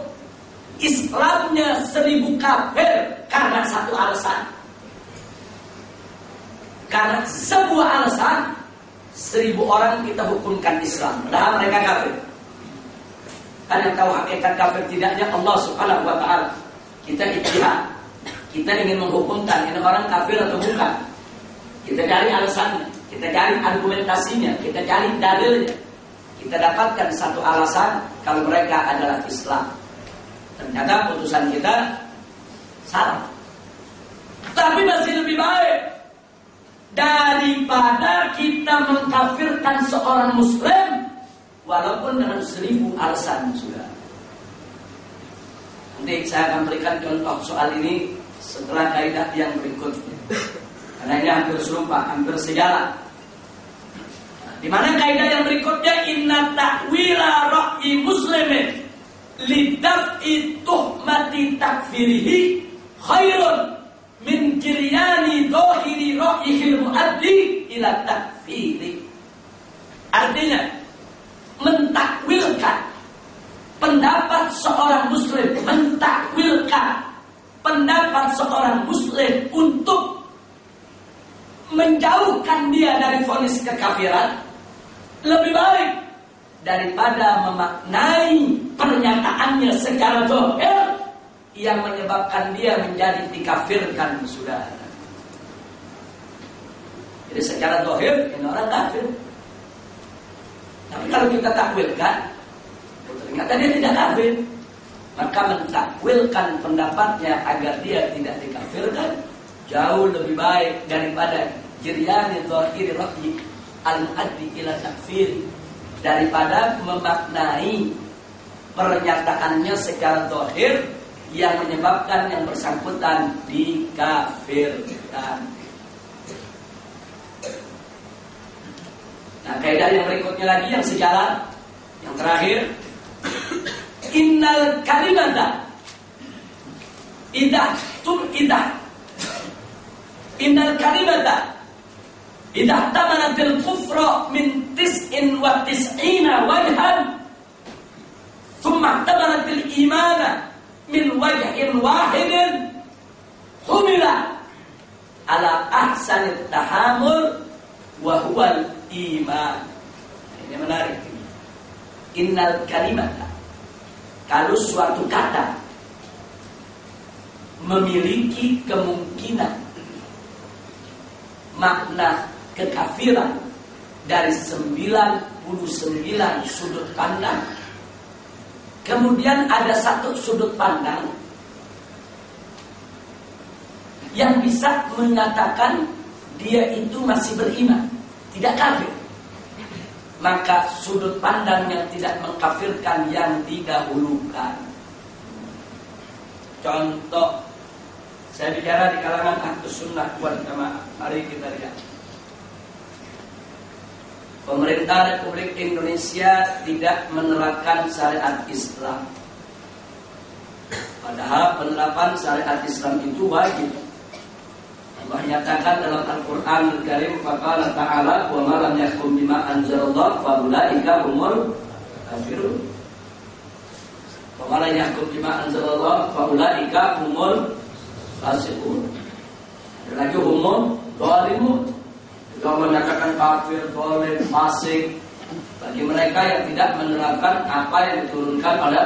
[SPEAKER 1] Islamnya seribu kafir karena satu alasan. Karena sebuah alasan seribu orang kita hukumkan Islam. Padahal mereka kafir. Karena tahu hakikat kafir tidaknya Allah Subhanahu wa taala. Kita ijtihad Kita ingin menghukumkan ini orang kafir atau bukan. Kita cari alasannya, kita cari argumentasinya, kita cari dalilnya. Kita dapatkan satu alasan kalau mereka adalah Islam. Ternyata putusan kita salah. Tapi masih lebih baik daripada kita mengkafirkan seorang muslim walaupun dengan seribu alasan sudah. Nanti saya akan berikan contoh soal ini setelah kaidah yang berikutnya. Karena ini hampir serupa, hampir sejalan. Di mana kaidah yang berikutnya inna ta'wila ra'yi muslimin lidaf'i tuhmati takfirihi khairun min jiryani dohiri ra'yihil muaddi ila takfiri. Artinya mentakwilkan pendapat seorang muslim mentakwilkan pendapat seorang muslim untuk menjauhkan dia dari vonis kekafiran lebih baik daripada memaknai pernyataannya secara dohir yang menyebabkan dia menjadi dikafirkan saudara. Jadi secara dohir ini orang kafir. Tapi kalau kita takwilkan, ternyata dia tidak kafir. Maka mentakwilkan pendapatnya agar dia tidak dikafirkan jauh lebih baik daripada jiryani zahiri rahyi al-muaddi ila takfir daripada memaknai pernyataannya secara dohir yang menyebabkan yang bersangkutan dikafirkan. Nah, kaidah yang berikutnya lagi yang sejalan, yang terakhir, innal kalimata idah tum idah. Innal kalimata idah tamanatil kufra min tis'in wa tis'ina wajhan thumma tamanatil imana min wajhin wahidin humila ala ahsanit tahamul wa huwal iman. Ini menarik. Innal kalimat kalau suatu kata memiliki kemungkinan makna kekafiran dari 99 sudut pandang Kemudian ada satu sudut pandang yang bisa mengatakan dia itu masih beriman, tidak kafir. Maka sudut pandang yang tidak mengkafirkan yang didahulukan. Contoh, saya bicara di kalangan ahlu sunnah wal. Mari kita lihat. Pemerintah Republik Indonesia tidak menerapkan syariat Islam. Padahal penerapan syariat Islam itu wajib. Allah nyatakan dalam Al-Quran Al-Karim Faqala ta'ala Wa malam yakum bima anzalallah Wa ulaika humul kafirun Wa malam yakum bima anzalallah Wa ulaika humul fasiqun Ada lagi Zalimun yang menyatakan kafir, boleh, fasik bagi mereka yang tidak menerapkan apa yang diturunkan oleh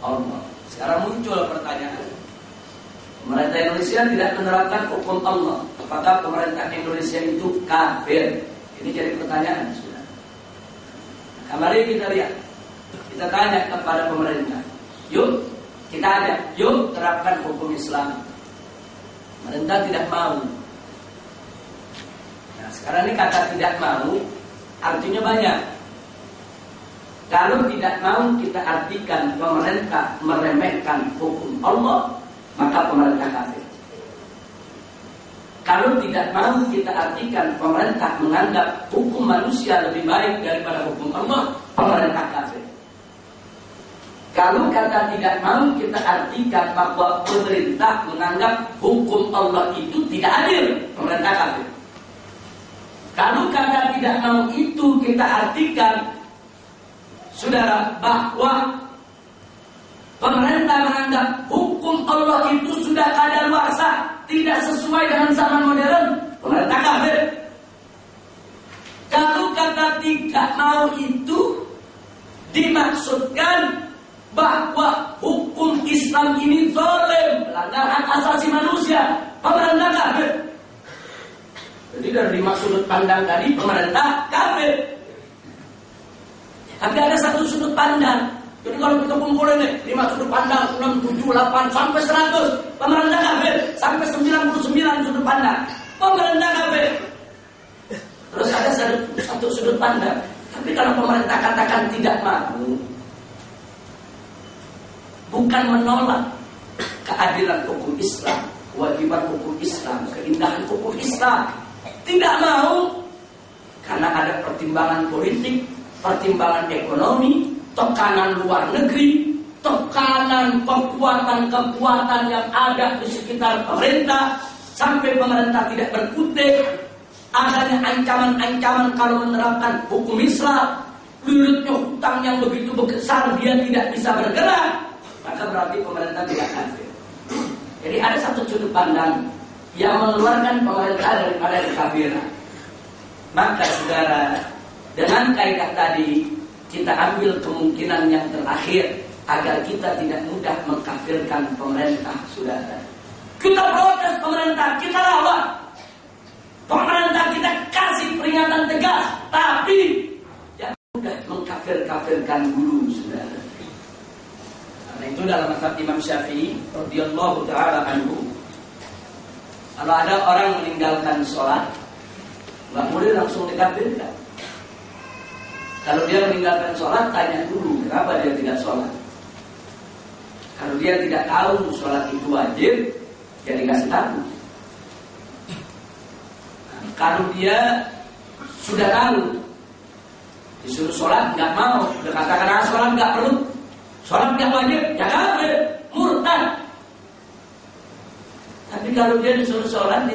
[SPEAKER 1] Allah. Sekarang muncul pertanyaan. Pemerintah Indonesia tidak menerapkan hukum Allah. Apakah pemerintah Indonesia itu kafir? Ini jadi pertanyaan sudah. Nah, mari kita lihat. Kita tanya kepada pemerintah. Yuk, kita ada. Yuk, terapkan hukum Islam. Pemerintah tidak mau. Sekarang ini kata tidak mau artinya banyak. Kalau tidak mau kita artikan pemerintah meremehkan hukum Allah, maka pemerintah kafir. Kalau tidak mau kita artikan pemerintah menganggap hukum manusia lebih baik daripada hukum Allah, pemerintah kafir. Kalau kata tidak mau kita artikan bahwa pemerintah menganggap hukum Allah itu tidak adil, pemerintah kafir. Kalau kata tidak mau itu kita artikan Saudara bahwa Pemerintah menganggap hukum Allah itu sudah ada luasa Tidak sesuai dengan zaman modern. Pemerintah kafir. Kalau kata tidak mau itu Dimaksudkan bahwa hukum Islam ini zalim Pelanggaran asasi manusia dari lima sudut pandang tadi pemerintah kafir. Tapi ada satu sudut pandang. Jadi kalau kita kumpulin nih, lima sudut pandang, 6, 7, 8, sampai 100. Pemerintah kafir. Sampai 99 sudut pandang. Pemerintah kafir. Terus ada satu, satu sudut pandang. Tapi kalau pemerintah katakan tidak mau, bukan menolak keadilan hukum Islam, kewajiban hukum Islam, keindahan hukum Islam. Tidak mau. Karena ada pertimbangan politik, pertimbangan ekonomi, tekanan luar negeri, tekanan kekuatan-kekuatan yang ada di sekitar pemerintah, sampai pemerintah tidak berkutik, adanya ancaman-ancaman kalau menerapkan hukum Islam, lirutnya hutang yang begitu besar dia tidak bisa bergerak, maka berarti pemerintah tidak hadir. Jadi ada satu sudut pandang yang mengeluarkan pemerintah daripada kekafiran. Maka saudara, dengan kaidah tadi kita ambil kemungkinan yang terakhir agar kita tidak mudah mengkafirkan pemerintah, saudara. Kita protes pemerintah, kita lawan. Pemerintah kita kasih peringatan tegas, tapi jangan mudah mengkafir-kafirkan dulu, saudara. Karena itu dalam mazhab Imam Syafi'i radhiyallahu taala anhu kalau ada orang meninggalkan sholat nggak boleh langsung dikafirkan. Kalau dia meninggalkan sholat tanya dulu kenapa dia tidak sholat. Kalau dia tidak tahu sholat itu wajib, ya dikasih tahu. Nah, kalau dia sudah tahu disuruh sholat nggak mau, dia katakan ah, sholat nggak perlu, Sholat yang wajib, ya kafir, murtad. Tapi kalau dia disuruh sholat,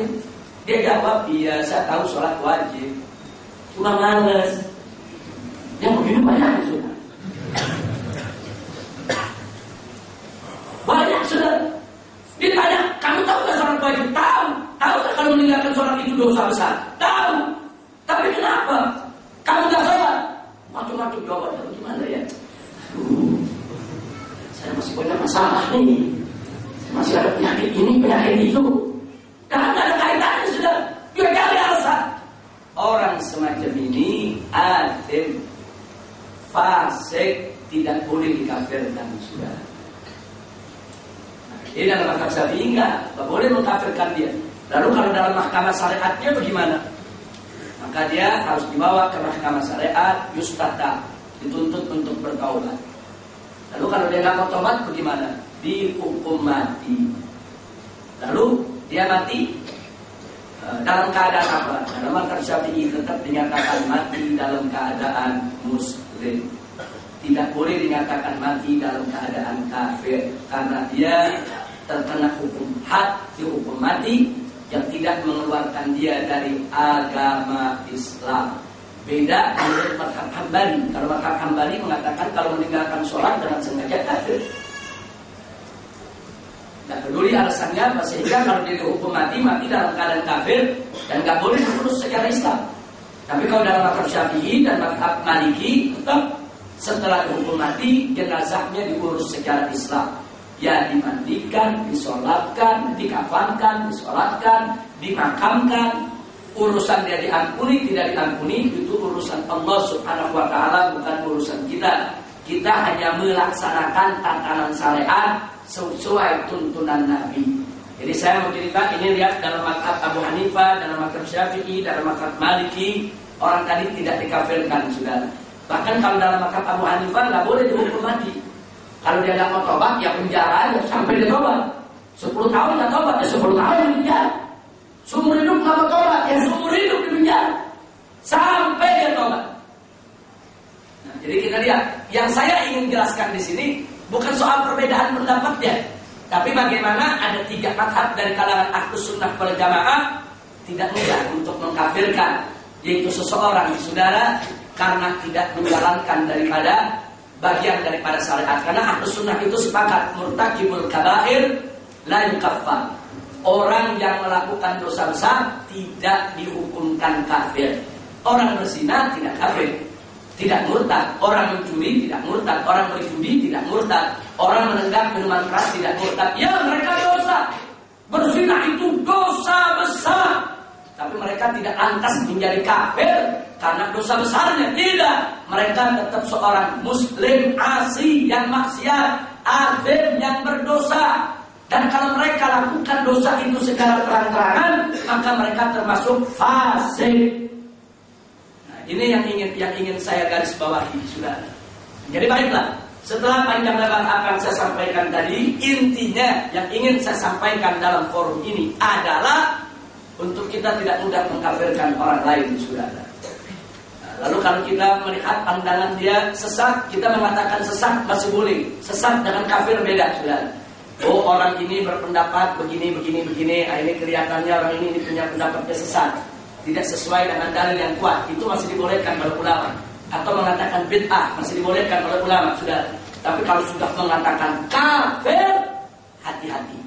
[SPEAKER 1] dia jawab, iya saya tahu sholat wajib. Cuma males. Yang begini banyak sudah. Banyak sudah. Ditanya, kamu tahu gak sholat wajib? Tahu. Tahu gak kalau meninggalkan sholat itu dosa besar? Tahu. Tapi kenapa? Kamu gak sholat? Macam-macam jawabannya. Gimana ya? saya masih banyak masalah nih. Masih ada penyakit ini, penyakit itu. Karena ada kaitannya sudah. Dua kali alasan. Orang semacam ini atim, fasik, tidak boleh dikafirkan sudah. Nah, ini dalam mahkamah syafi'i enggak, enggak boleh mengkafirkan dia. Lalu kalau dalam mahkamah syariatnya bagaimana? Maka dia harus dibawa ke mahkamah syariat, yustata, dituntut untuk bertaubat. Lalu kalau dia nggak mau tobat bagaimana? Dihukum mati. Lalu dia mati e, dalam keadaan apa? Dalam mazhab Syafi'i tetap dinyatakan mati dalam keadaan muslim. Tidak boleh dinyatakan mati dalam keadaan kafir karena dia terkena hukum had, dihukum mati yang tidak mengeluarkan dia dari agama Islam. Beda menurut mazhab Hambali. Kalau mazhab Hambali mengatakan kalau meninggalkan sholat dengan sengaja kafir. Tidak peduli alasannya sehingga kalau dia dihukum mati mati dalam keadaan kafir dan nggak boleh diurus secara Islam. Tapi kalau dalam mazhab Syafi'i dan mazhab Maliki tetap setelah dihukum mati jenazahnya diurus secara Islam. Ya dimandikan, disolatkan, dikafankan, disolatkan, dimakamkan, urusan dia diampuni tidak diampuni itu urusan Allah Subhanahu wa taala bukan urusan kita. Kita hanya melaksanakan tatanan syariat sesuai tuntunan Nabi. Jadi saya mau cerita ini lihat dalam mazhab Abu Hanifah, dalam mazhab Syafi'i, dalam mazhab Maliki, orang tadi tidak dikafirkan sudah. Bahkan kalau dalam mazhab Abu Hanifah nggak boleh dihukum mati. Kalau dia nggak mau tobat ya penjara sampai dia tobat. 10 tahun nggak tobat ya 10 tahun penjara. Seumur hidup nggak mau tobat ya seumur hidup di penjara. Sampai dia tobat. Nah, jadi kita lihat yang saya ingin jelaskan di sini bukan soal perbedaan pendapatnya, tapi bagaimana ada tiga madhab dari kalangan ahlus sunnah wal jamaah tidak mudah untuk mengkafirkan yaitu seseorang saudara karena tidak menjalankan daripada bagian daripada syariat. Karena ahlus sunnah itu sepakat murtakibul kabair la yukaffar orang yang melakukan dosa besar tidak dihukumkan kafir. Orang berzina tidak kafir. Tidak murtad. Orang mencuri tidak murtad. Orang berjudi tidak murtad. Orang menenggak minuman keras tidak murtad. Ya mereka dosa. Berzina itu dosa besar. Tapi mereka tidak lantas menjadi kafir karena dosa besarnya. Tidak, mereka tetap seorang muslim asli yang maksiat, akhir yang berdosa. Dan kalau mereka lakukan dosa itu secara terang-terangan, maka mereka termasuk fasik. Nah, ini yang ingin yang ingin saya garis bawahi, sudah. Jadi baiklah, setelah panjang lebar akan saya sampaikan tadi, intinya yang ingin saya sampaikan dalam forum ini adalah untuk kita tidak mudah mengkafirkan orang lain, sudah. Nah, lalu kalau kita melihat pandangan dia sesat, kita mengatakan sesat masih boleh. Sesat dengan kafir beda, sudah. Oh orang ini berpendapat begini, begini, begini. Nah, ini kelihatannya orang ini, ini punya pendapatnya sesat. Tidak sesuai dengan dalil yang kuat. Itu masih dibolehkan oleh ulama. Atau mengatakan bid'ah masih dibolehkan oleh ulama. Sudah. Tapi kalau sudah mengatakan kafir, hati-hati.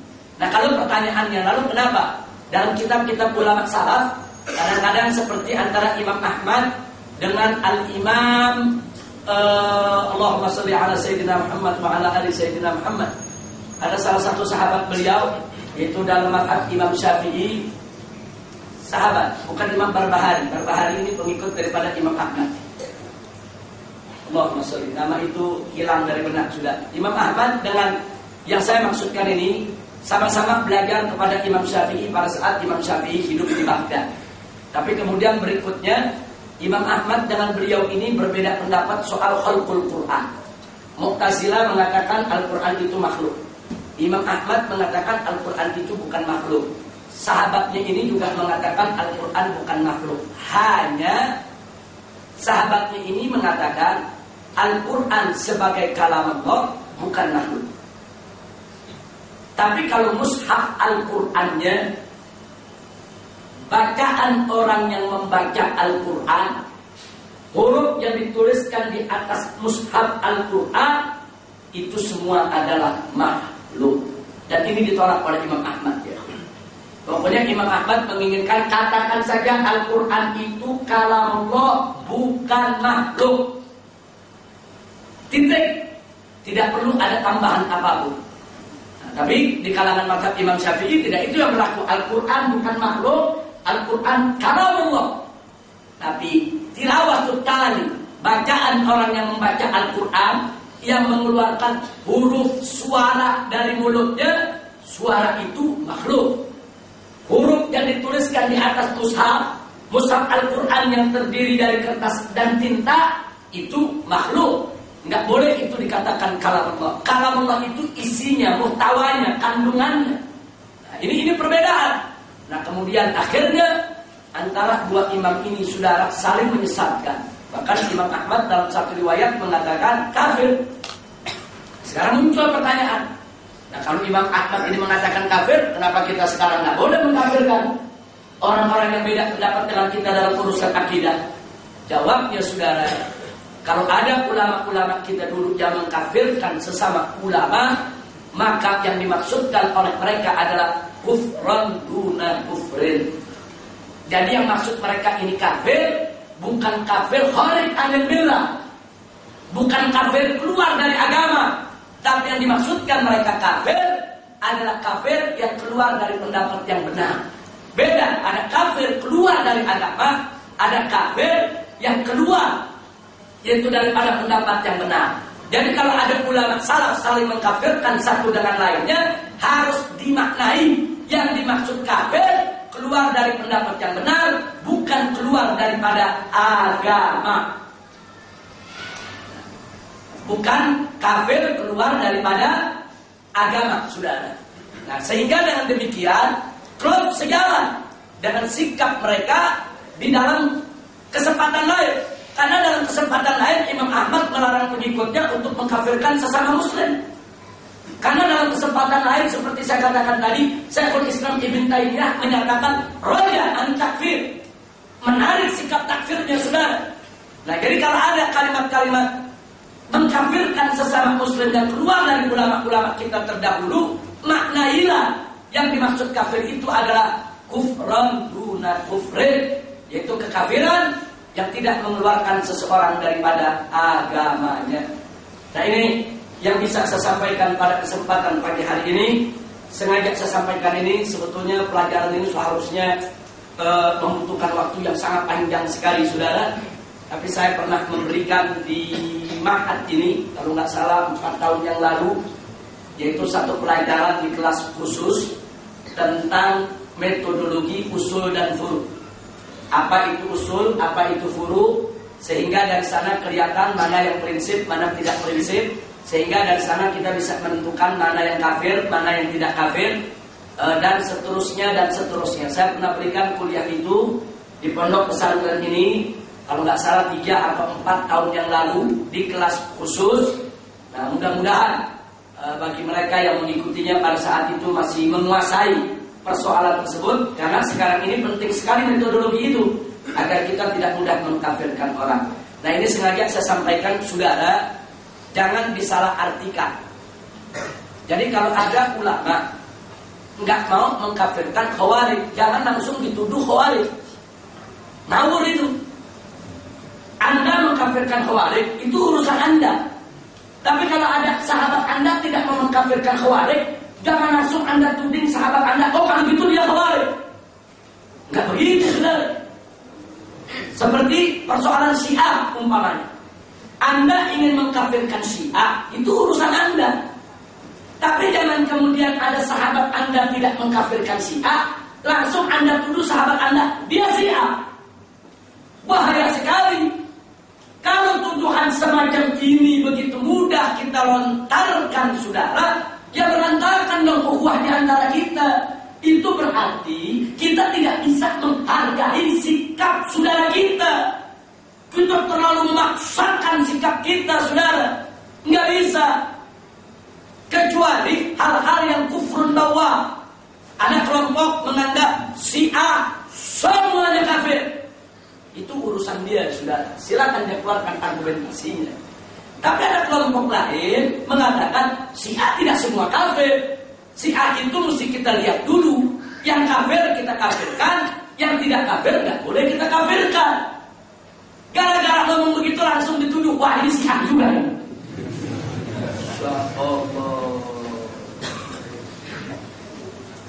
[SPEAKER 1] Nah kalau pertanyaannya, lalu kenapa? Dalam kitab-kitab ulama salaf, kadang-kadang seperti antara Imam Ahmad dengan Al-Imam uh, Allahumma salli ala Sayyidina Muhammad wa ala ali Sayyidina Muhammad ada salah satu sahabat beliau yaitu dalam madhab Imam Syafi'i. Sahabat bukan Imam Barbahari. Barbahari ini pengikut daripada Imam Ahmad. Allahumma sholli. Nama itu hilang dari benak sudah Imam Ahmad dengan yang saya maksudkan ini sama-sama belajar kepada Imam Syafi'i pada saat Imam Syafi'i hidup di Baghdad. Tapi kemudian berikutnya Imam Ahmad dengan beliau ini berbeda pendapat soal khalqul Quran. Mu'tazilah mengatakan Al-Quran itu makhluk Imam Ahmad mengatakan Al-Quran itu bukan makhluk. Sahabatnya ini juga mengatakan Al-Quran bukan makhluk. Hanya sahabatnya ini mengatakan Al-Quran sebagai kalam Allah bukan makhluk. Tapi kalau mushaf Al-Qurannya Bacaan orang yang membaca Al-Quran Huruf yang dituliskan di atas mushaf Al-Quran Itu semua adalah makhluk lu dan ini ditolak oleh Imam Ahmad ya. Pokoknya Imam Ahmad menginginkan katakan saja Al-Quran itu kalau Allah bukan makhluk. Titik. Tidak perlu ada tambahan apa pun. Nah, tapi di kalangan mazhab Imam Syafi'i tidak itu yang berlaku. Al-Quran bukan makhluk, Al-Quran kalau Allah. Tapi tilawah tali, bacaan orang yang membaca Al-Quran yang mengeluarkan huruf suara dari mulutnya, suara itu makhluk. Huruf yang dituliskan di atas mushaf, mushaf Al-Quran yang terdiri dari kertas dan tinta, itu makhluk. Nggak boleh itu dikatakan kalam Allah. Kalam Allah itu isinya, muhtawanya, kandungannya. Nah, ini ini perbedaan. Nah kemudian akhirnya antara dua imam ini sudah saling menyesatkan. Bahkan Imam Ahmad dalam satu riwayat mengatakan kafir. Sekarang muncul pertanyaan. Nah kalau Imam Ahmad ini mengatakan kafir, kenapa kita sekarang nggak boleh mengkafirkan orang-orang yang beda pendapat dengan kita dalam urusan akidah? Jawabnya saudara, kalau ada ulama-ulama kita dulu yang mengkafirkan sesama ulama, maka yang dimaksudkan oleh mereka adalah kufran duna kufrin. Jadi yang maksud mereka ini kafir bukan kafir kharij anil billah. Bukan kafir keluar dari agama, tapi yang dimaksudkan mereka kafir adalah kafir yang keluar dari pendapat yang benar. Beda, ada kafir keluar dari agama, ada kafir yang keluar yaitu daripada pendapat yang benar. Jadi kalau ada ulama salah saling mengkafirkan satu dengan lainnya harus dimaknai yang dimaksud kafir keluar dari pendapat yang benar, bukan keluar daripada agama. Bukan kafir keluar daripada agama, sudah ada. Nah, sehingga dengan demikian, klub sejalan dengan sikap mereka di dalam kesempatan lain. Karena dalam kesempatan lain Imam Ahmad melarang pengikutnya untuk mengkafirkan sesama muslim. Karena dalam kesempatan lain seperti saya katakan tadi, Syekhul Islam Ibn Taimiyah menyatakan roya an takfir, menarik sikap takfirnya saudara. Nah jadi kalau ada kalimat-kalimat mengkafirkan sesama muslim yang keluar dari ulama-ulama kita terdahulu, maknailah yang dimaksud kafir itu adalah kufran duna kufrin, yaitu kekafiran yang tidak mengeluarkan seseorang daripada agamanya. Nah ini yang bisa saya sampaikan pada kesempatan pagi hari ini sengaja saya sampaikan ini sebetulnya pelajaran ini seharusnya uh, membutuhkan waktu yang sangat panjang sekali, saudara. Tapi saya pernah memberikan di Mahat ini, kalau nggak salah 4 tahun yang lalu, yaitu satu pelajaran di kelas khusus tentang metodologi usul dan furu. Apa itu usul, apa itu furu, sehingga dari sana kelihatan mana yang prinsip, mana tidak prinsip, sehingga dari sana kita bisa menentukan mana yang kafir, mana yang tidak kafir, eh, dan seterusnya dan seterusnya. Saya pernah berikan kuliah itu di pondok pesantren ini, kalau nggak salah tiga atau empat tahun yang lalu di kelas khusus. Nah mudah-mudahan eh, bagi mereka yang mengikutinya pada saat itu masih menguasai persoalan tersebut, karena sekarang ini penting sekali metodologi itu agar kita tidak mudah mengkafirkan orang. Nah ini sengaja saya sampaikan saudara, jangan disalah artikan. Jadi kalau ada ulama nggak mau mengkafirkan khawarij, jangan langsung dituduh khawarij. Ngawur itu. Anda mengkafirkan khawarij itu urusan Anda. Tapi kalau ada sahabat Anda tidak mau mengkafirkan khawarij, jangan langsung Anda tuding sahabat Anda, oh kalau gitu dia khawarij. Nggak begitu, saudara. Seperti persoalan Syiah umpamanya. Anda ingin mengkafirkan Syiah, itu urusan Anda. Tapi jangan kemudian ada sahabat Anda tidak mengkafirkan Syiah, langsung Anda tuduh sahabat Anda, dia Syiah. Bahaya sekali. Kalau tuduhan semacam ini begitu mudah kita lontarkan saudara, ya berantakan dong ukhuwah di antara kita. Itu berarti kita tidak bisa menghargai sikap saudara kita. Kita terlalu memaksakan sikap kita, saudara. Nggak bisa. Kecuali hal-hal yang kufrun bawah. Ada kelompok menganggap si A semuanya kafir. Itu urusan dia, saudara. Silakan dia keluarkan argumentasinya. Tapi ada kelompok lain mengatakan si A tidak semua kafir. Si A itu mesti kita lihat dulu. Yang kafir kita kafirkan, yang tidak kafir nggak boleh kita kafirkan. Gara-gara ngomong begitu langsung dituduh, wah ini si A juga.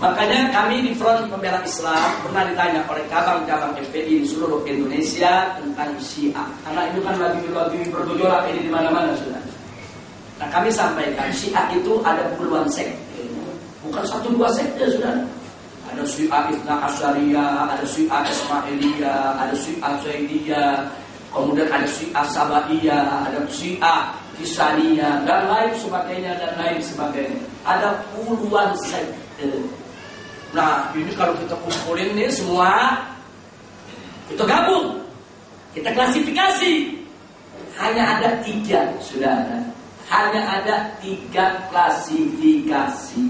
[SPEAKER 1] Makanya kami di Front Pembela Islam pernah ditanya oleh cabang-cabang FPI di seluruh Indonesia tentang Syiah. Karena itu kan lagi lagi bergejolak ini di mana-mana sudah. Nah kami sampaikan Syiah itu ada puluhan sekte Bukan satu dua sekte sudah. Ada Syiah Ibn Asyariyah, ada Syiah Ismailiyah, ada Syiah Zaidiyah, kemudian ada Syiah Sabaiyah, ada Syiah Kisaniyah, dan lain sebagainya, dan lain sebagainya. Ada puluhan sekte. Nah, ini kalau kita kumpulin nih semua, kita gabung, kita klasifikasi. Hanya ada tiga, sudah ada. Hanya ada tiga klasifikasi.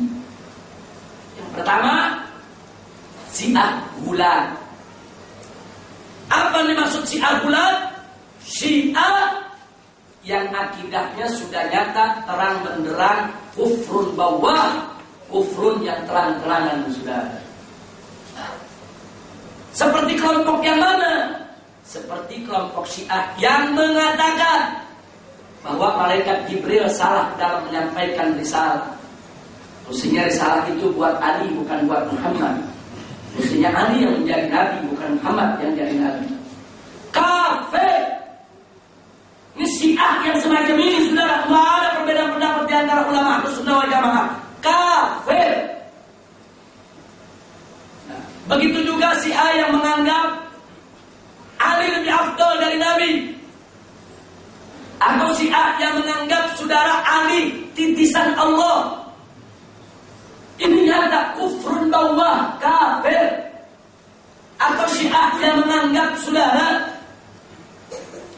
[SPEAKER 1] Pertama, siar bulan. Apa yang dimaksud siar bulan? Syiah yang akidahnya sudah nyata terang benderang kufrun bawah kufrun yang terang-terangan sudah seperti kelompok yang mana? Seperti kelompok Syiah yang mengatakan bahwa malaikat Jibril salah dalam menyampaikan risalah. Mestinya risalah itu buat Ali bukan buat Muhammad. Mestinya Ali yang menjadi nabi bukan Muhammad yang jadi nabi. Kafir. Ini syiah yang semacam ini saudara. Tidak ada perbedaan pendapat di antara ulama sunnah wal jamaah. Kafir. Nah, begitu juga syiah yang menganggap Ali lebih afdol dari Nabi. Atau syiah yang menganggap saudara Ali titisan Allah ini nyata kufrun bawah kafir atau syiah yang menganggap saudara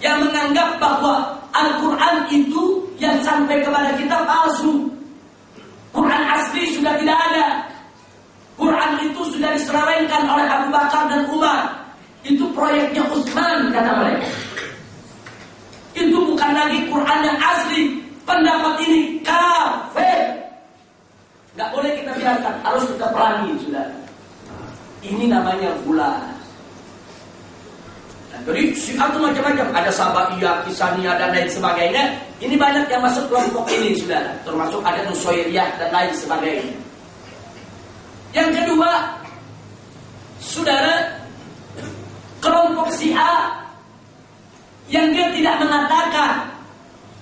[SPEAKER 1] yang menganggap bahwa Al-Quran itu yang sampai kepada kita palsu. Quran asli sudah tidak ada. Quran itu sudah diserahkan oleh Abu Bakar dan Umar. Itu proyeknya Utsman kata mereka. Itu bukan lagi Quran yang asli. Pendapat ini kafir. Nggak boleh kita biarkan, harus kita perangi sudah. Ini namanya gula. Jadi syiah itu macam-macam. Ada Sabaiyah, Kisania dan lain sebagainya. Ini banyak yang masuk kelompok ini sudah. Termasuk ada Nusairiyah dan lain sebagainya. Yang kedua, saudara, Kelompok si A yang dia tidak mengatakan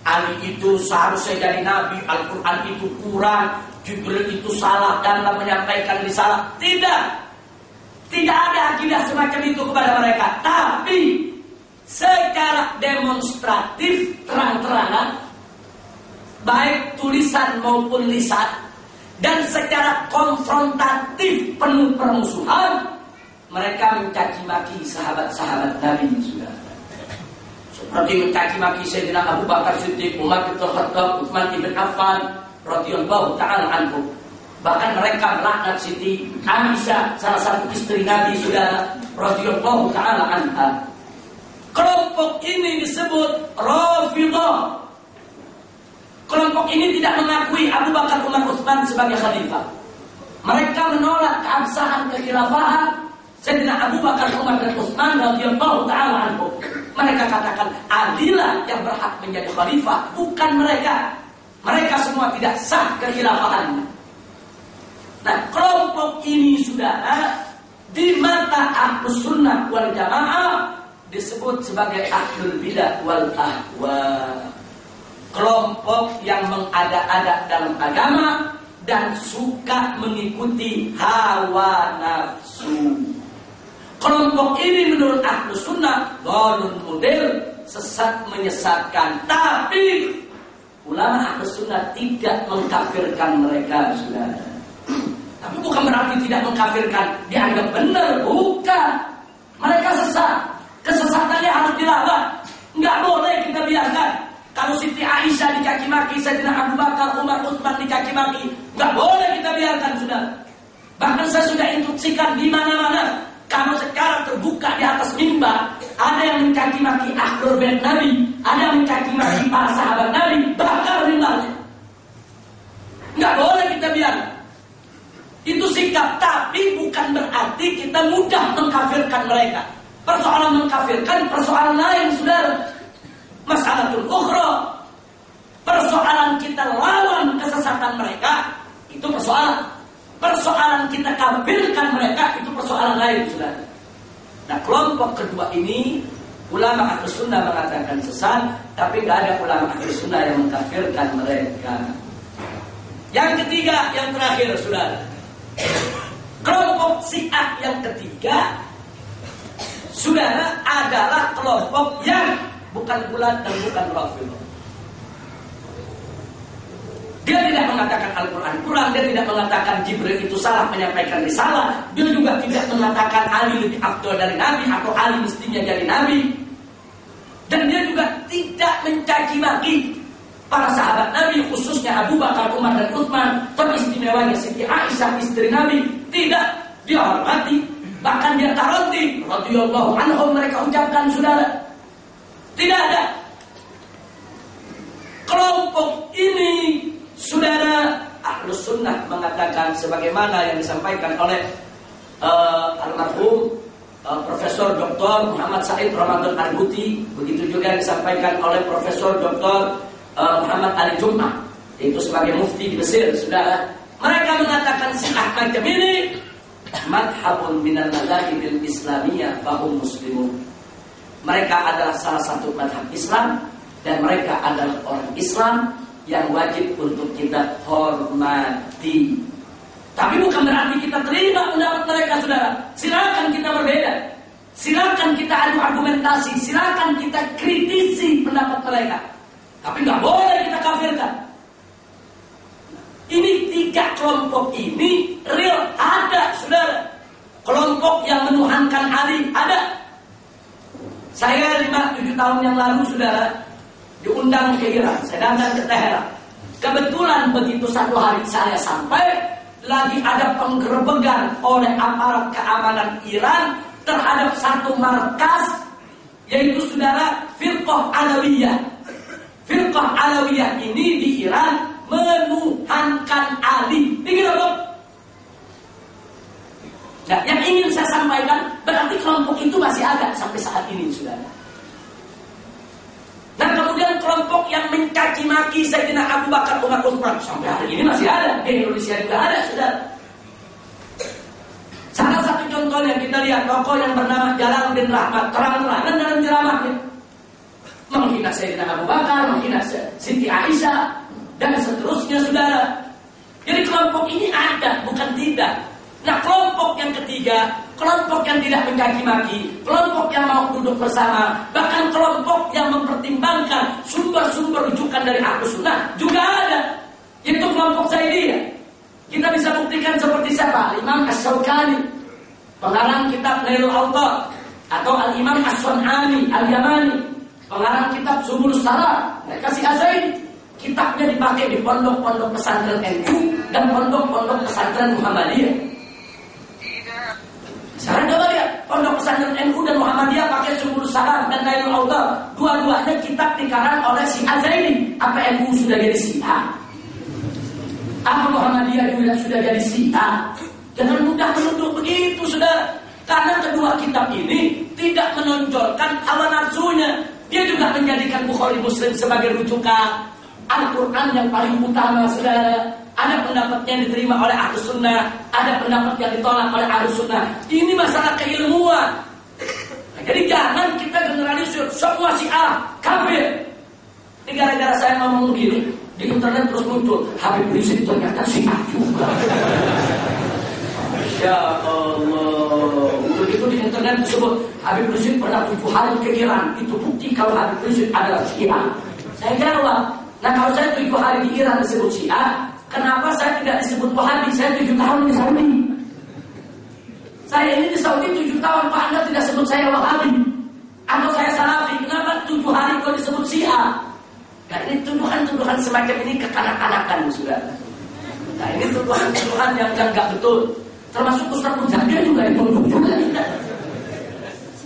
[SPEAKER 1] Ali itu seharusnya jadi nabi, Al-Quran itu kurang, Jibril itu salah dalam menyampaikan risalah. Tidak. Tidak ada akidah semacam itu kepada mereka. Tapi secara demonstratif terang-terangan baik tulisan maupun lisan dan secara konfrontatif penuh permusuhan mereka mencaci maki sahabat-sahabat Nabi sudah seperti mencaci maki Sayyidina Abu Bakar Siddiq, Umar bin Khattab, Utsman bin Affan radhiyallahu taala anhu. Bahkan mereka melaknat Siti Aisyah, salah satu istri Nabi sudah radhiyallahu taala anha. Kelompok ini disebut Rafidah Kelompok ini tidak mengakui Abu Bakar Umar Utsman sebagai khalifah. Mereka menolak keabsahan kekhilafahan Sayyidina Abu Bakar Umar dan Utsman radhiyallahu taala anhu. Mereka katakan adilah yang berhak menjadi khalifah, bukan mereka. Mereka semua tidak sah kekhilafahannya. Nah, kelompok ini sudah di mata ahlus sunnah wal jamaah disebut sebagai ahlul bidah wal ahwa kelompok yang mengada-ada dalam agama dan suka mengikuti hawa nafsu. Kelompok ini menurut ahlu sunnah golun model sesat menyesatkan. Tapi ulama ahlu sunnah tidak mengkafirkan mereka sudah. Tapi bukan berarti tidak mengkafirkan dianggap benar, bukan. Mereka sesat, kesesatannya harus dilawan. Nggak boleh kita biarkan. Kalau Siti Aisyah dicaci maki, Sayyidina Abu Bakar, Umar, Utsman dicaci maki, nggak boleh kita biarkan sudah. Bahkan saya sudah instruksikan di mana-mana. Kalau sekarang terbuka di atas mimbar, ada yang mencaci maki akhir bait Nabi, ada yang mencaci maki para sahabat Nabi, bakar mimbarnya. Nggak boleh sikap, tapi bukan berarti kita mudah mengkafirkan mereka. Persoalan mengkafirkan, persoalan lain, saudara masalatul ukhra. Persoalan kita lawan kesesatan mereka itu persoalan. Persoalan kita kafirkan mereka itu persoalan lain sudah. Nah kelompok kedua ini ulama ahli sunnah mengatakan sesat, tapi nggak ada ulama ahli sunnah yang mengkafirkan mereka. Yang ketiga, yang terakhir sudah. Kelompok Syiah yang ketiga Saudara adalah kelompok yang bukan bulat dan bukan Rafidah. Dia tidak mengatakan Al-Quran kurang, dia tidak mengatakan Jibril itu salah menyampaikan risalah, dia juga tidak mengatakan Ali lebih abdul dari Nabi atau Ali mestinya jadi Nabi. Dan dia juga tidak mencaci maki para sahabat Nabi khususnya Abu Bakar, Umar dan Utsman teristimewanya Siti Aisyah istri Nabi tidak dia hormati bahkan dia taranti radhiyallahu anhum mereka ucapkan saudara tidak ada. Kelompok ini saudara Ahlus Sunnah mengatakan sebagaimana yang disampaikan oleh uh, almarhum uh, Profesor Dr. Muhammad Said Ramadan Arguti, begitu juga disampaikan oleh Profesor Dr. Uh, Muhammad Ali Jum'ah, itu sebagai mufti di Mesir, saudara. Mereka mengatakan syiah macam ini madhabun minal madhahibil islamiyah bahum muslimun mereka adalah salah satu madhab Islam dan mereka adalah orang Islam yang wajib untuk kita hormati. Tapi bukan berarti kita terima pendapat mereka, saudara. Silakan kita berbeda. Silakan kita adu argumentasi. Silakan kita kritisi pendapat mereka. Tapi nggak boleh kita kafirkan. Ini tiga kelompok ini real ada, saudara. Kelompok yang menuhankan Ali ada, saya lima tujuh tahun yang lalu sudah diundang ke Iran, saya datang ke Teheran. Kebetulan begitu satu hari saya sampai, lagi ada penggerbegan oleh aparat keamanan Iran terhadap satu markas yaitu saudara Firqah Alawiyah. Firqah Alawiyah ini di Iran menuhankan Ali. Pikir apa? Nah, yang ingin saya sampaikan berarti kelompok itu masih ada sampai saat ini, sudah. Dan kemudian kelompok yang mencaci maki Sayyidina Abu Bakar Umar Utsman sampai hari ini masih ada di Indonesia juga ada, sudah. Salah satu contoh yang kita kita lihat tokoh yang bernama Jalaluddin Rahmat terang-terangan dalam ceramahnya menghina Sayyidina Abu Bakar, menghina Siti Aisyah dan seterusnya saudara. Jadi kelompok ini ada, bukan tidak. Nah kelompok yang ketiga, kelompok yang tidak mencaci maki, kelompok yang mau duduk bersama, bahkan kelompok yang mempertimbangkan sumber-sumber rujukan dari Ahlu Sunnah juga ada. Itu kelompok Zaidiyah. Kita bisa buktikan seperti siapa? Imam As-Sawkani, pengarang kitab Nailul Autor, atau Al-Imam As-Sun'ani, Al-Yamani, pengarang kitab Subul Salam, mereka si Azaid. Kitabnya dipakai di pondok-pondok pesantren NU dan pondok-pondok pesantren Muhammadiyah. Sekarang coba lihat pondok pesantren NU dan Muhammadiyah pakai Subul Salam dan Nailul Autor. Dua-duanya kitab dikarang oleh si Azaidi. Apa NU sudah jadi si A? Apa Muhammadiyah juga sudah jadi A? Jangan mudah menuduh begitu, sudah. Karena kedua kitab ini tidak menonjolkan hawa nafsunya. Dia juga menjadikan Bukhari Muslim sebagai rujukan. Al-Quran yang paling utama, saudara. Ada pendapat yang diterima oleh ahlu sunnah, ada pendapat yang ditolak oleh ahlu sunnah. Ini masalah keilmuan. Nah, jadi jangan kita generalisir semua si A kafir. Ini gara-gara saya ngomong begini, di internet terus muncul Habib Rizik ternyata si A juga. Ya Allah. Begitu di internet disebut Habib Rizik pernah tujuh hari ke Iran. Itu bukti kalau Habib Rizik adalah Syiah. Saya jawab, nah kalau saya tujuh hari di Iran disebut Syiah, Kenapa saya tidak disebut Wahabi? Saya tujuh tahun di Saudi. Saya ini di Saudi tujuh tahun, Pak Anda tidak sebut saya Wahabi. Atau saya Salafi, kenapa tujuh hari kau disebut Syiah? Nah ini tuduhan-tuduhan semacam ini kekanak-kanakan sudah. Nah ini tuduhan-tuduhan yang enggak betul. Termasuk Ustaz Mujahid juga yang juga.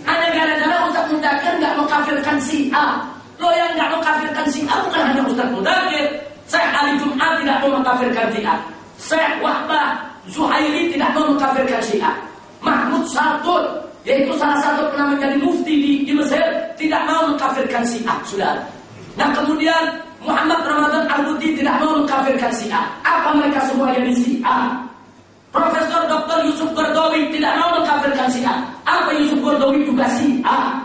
[SPEAKER 1] Hanya gara-gara Ustaz Mujahid nggak mau kafirkan Syiah. Lo yang nggak mau kafirkan Syiah bukan hanya Ustaz Mujahid, Syekh Ali Jum'at tidak mau mengkafirkan Syiah. Syekh Wahbah Zuhairi tidak mau mengkafirkan Syiah. Mahmud Sartul, yaitu salah satu pernah menjadi mufti di, di Mesir, tidak mau mengkafirkan Syiah, sudah. Nah kemudian Muhammad Ramadan Al-Buti tidak mau mengkafirkan Syiah. Apa mereka semua jadi Syiah? Profesor Dr. Yusuf Gordowi tidak mau mengkafirkan Syiah. Apa Yusuf Gordowi juga Syiah?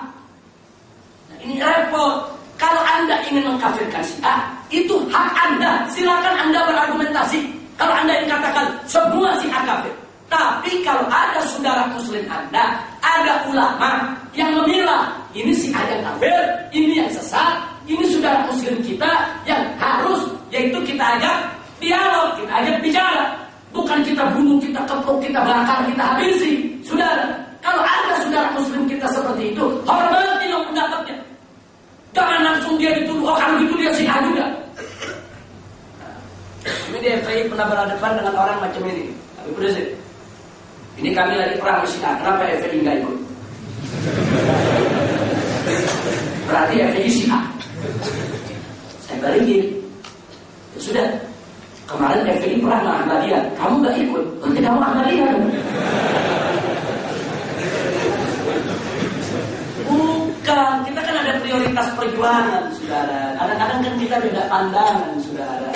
[SPEAKER 1] Nah, ini repot. Kalau Anda ingin mengkafirkan Syiah, itu hak Anda. Silakan Anda berargumentasi. Kalau Anda ingin katakan semua Syiah kafir. Tapi kalau ada saudara muslim Anda, ada ulama yang memilah ini Syiah yang kafir, ini yang sesat, ini saudara muslim kita yang harus yaitu kita ajak dialog, kita ajak bicara. Bukan kita bunuh, kita kepuk, kita bakar, kita habisi. Saudara, kalau ada saudara muslim kita seperti itu, hormati dong pendapatnya. Jangan langsung dia dituduh, oh kalau gitu dia sihah juga. Ini dia FPI pernah berhadapan dengan orang macam ini. Tapi Rizik. Ini kami lagi perang Syiah. Kenapa FPI nggak ikut? Berarti FPI Syiah. Saya balikin. Ya sudah. Kemarin FPI perang sama Ahmadiyah. Kamu nggak ikut. Berarti kamu Ahmadiyah. Bukan, kita kan ada prioritas perjuangan, saudara. Kadang-kadang kan kita beda pandangan, saudara.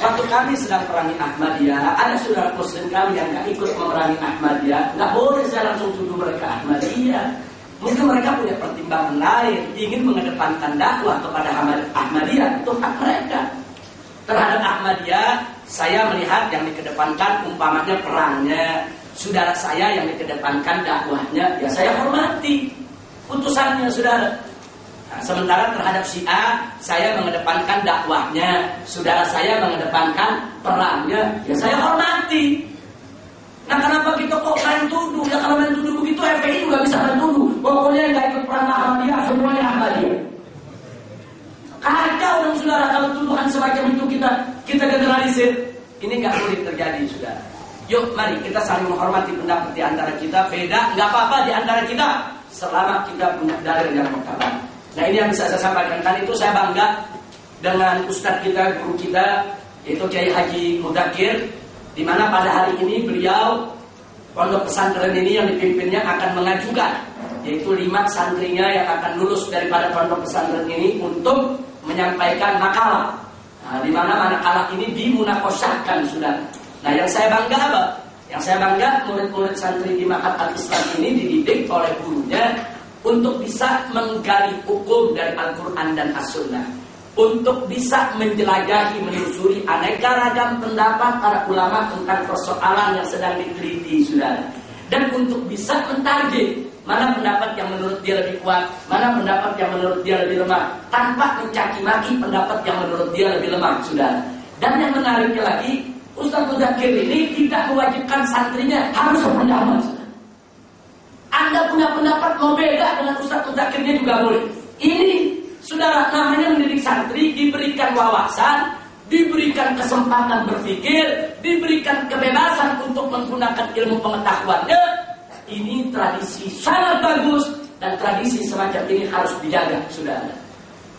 [SPEAKER 1] Waktu kami sedang perangi Ahmadiyah, ada saudara muslim kami yang gak ikut memerangi Ahmadiyah. Gak boleh saya langsung tuduh mereka Ahmadiyah. Mungkin mereka punya pertimbangan lain, ingin mengedepankan dakwah kepada Ahmadiyah, itu hak mereka. Terhadap Ahmadiyah, saya melihat yang dikedepankan umpamanya perangnya, saudara saya yang dikedepankan dakwahnya, ya saya hormati putusannya saudara. Nah, sementara terhadap Syiah saya mengedepankan dakwahnya, saudara saya mengedepankan perangnya, ya saya hormati. Nah kenapa kita kok main tuduh? Ya kalau main tuduh begitu FPI juga bisa main tuduh. Pokoknya yang gak ikut perang Ahmadiyah semuanya Ahmadiyah. Kacau dong saudara kalau tuduhan semacam itu kita kita generalisir. Ini nggak boleh terjadi saudara. Yuk mari kita saling menghormati pendapat di antara kita. Beda nggak apa-apa di antara kita selama kita punya dalil yang mengkabar. Nah ini yang bisa saya sampaikan. Tadi itu saya bangga dengan ustadz kita, guru kita, yaitu Kiai Haji Mudakir, di mana pada hari ini beliau pondok pesantren ini yang dipimpinnya akan mengajukan yaitu lima santrinya yang akan lulus daripada pondok pesantren ini untuk menyampaikan makalah. Nah, di mana makalah ini dimunakosahkan sudah. Nah, yang saya bangga apa? Yang saya bangga murid-murid santri di Mahat Al-Islam ini dididik oleh gurunya untuk bisa menggali hukum dari Al-Quran dan As-Sunnah. Untuk bisa menjelajahi, menelusuri aneka ragam pendapat para ulama tentang persoalan yang sedang diteliti, saudara. Dan untuk bisa mentarget mana pendapat yang menurut dia lebih kuat, mana pendapat yang menurut dia lebih lemah, tanpa mencaci maki pendapat yang menurut dia lebih lemah, saudara. Dan yang menariknya lagi, Ustaz Muzakir ini tidak mewajibkan santrinya harus sependapat. Anda punya pendapat mau beda dengan Ustaz Muzakirnya juga boleh. Ini saudara namanya mendidik santri diberikan wawasan, diberikan kesempatan berpikir, diberikan kebebasan untuk menggunakan ilmu pengetahuannya. Ini tradisi sangat bagus dan tradisi semacam ini harus dijaga, saudara.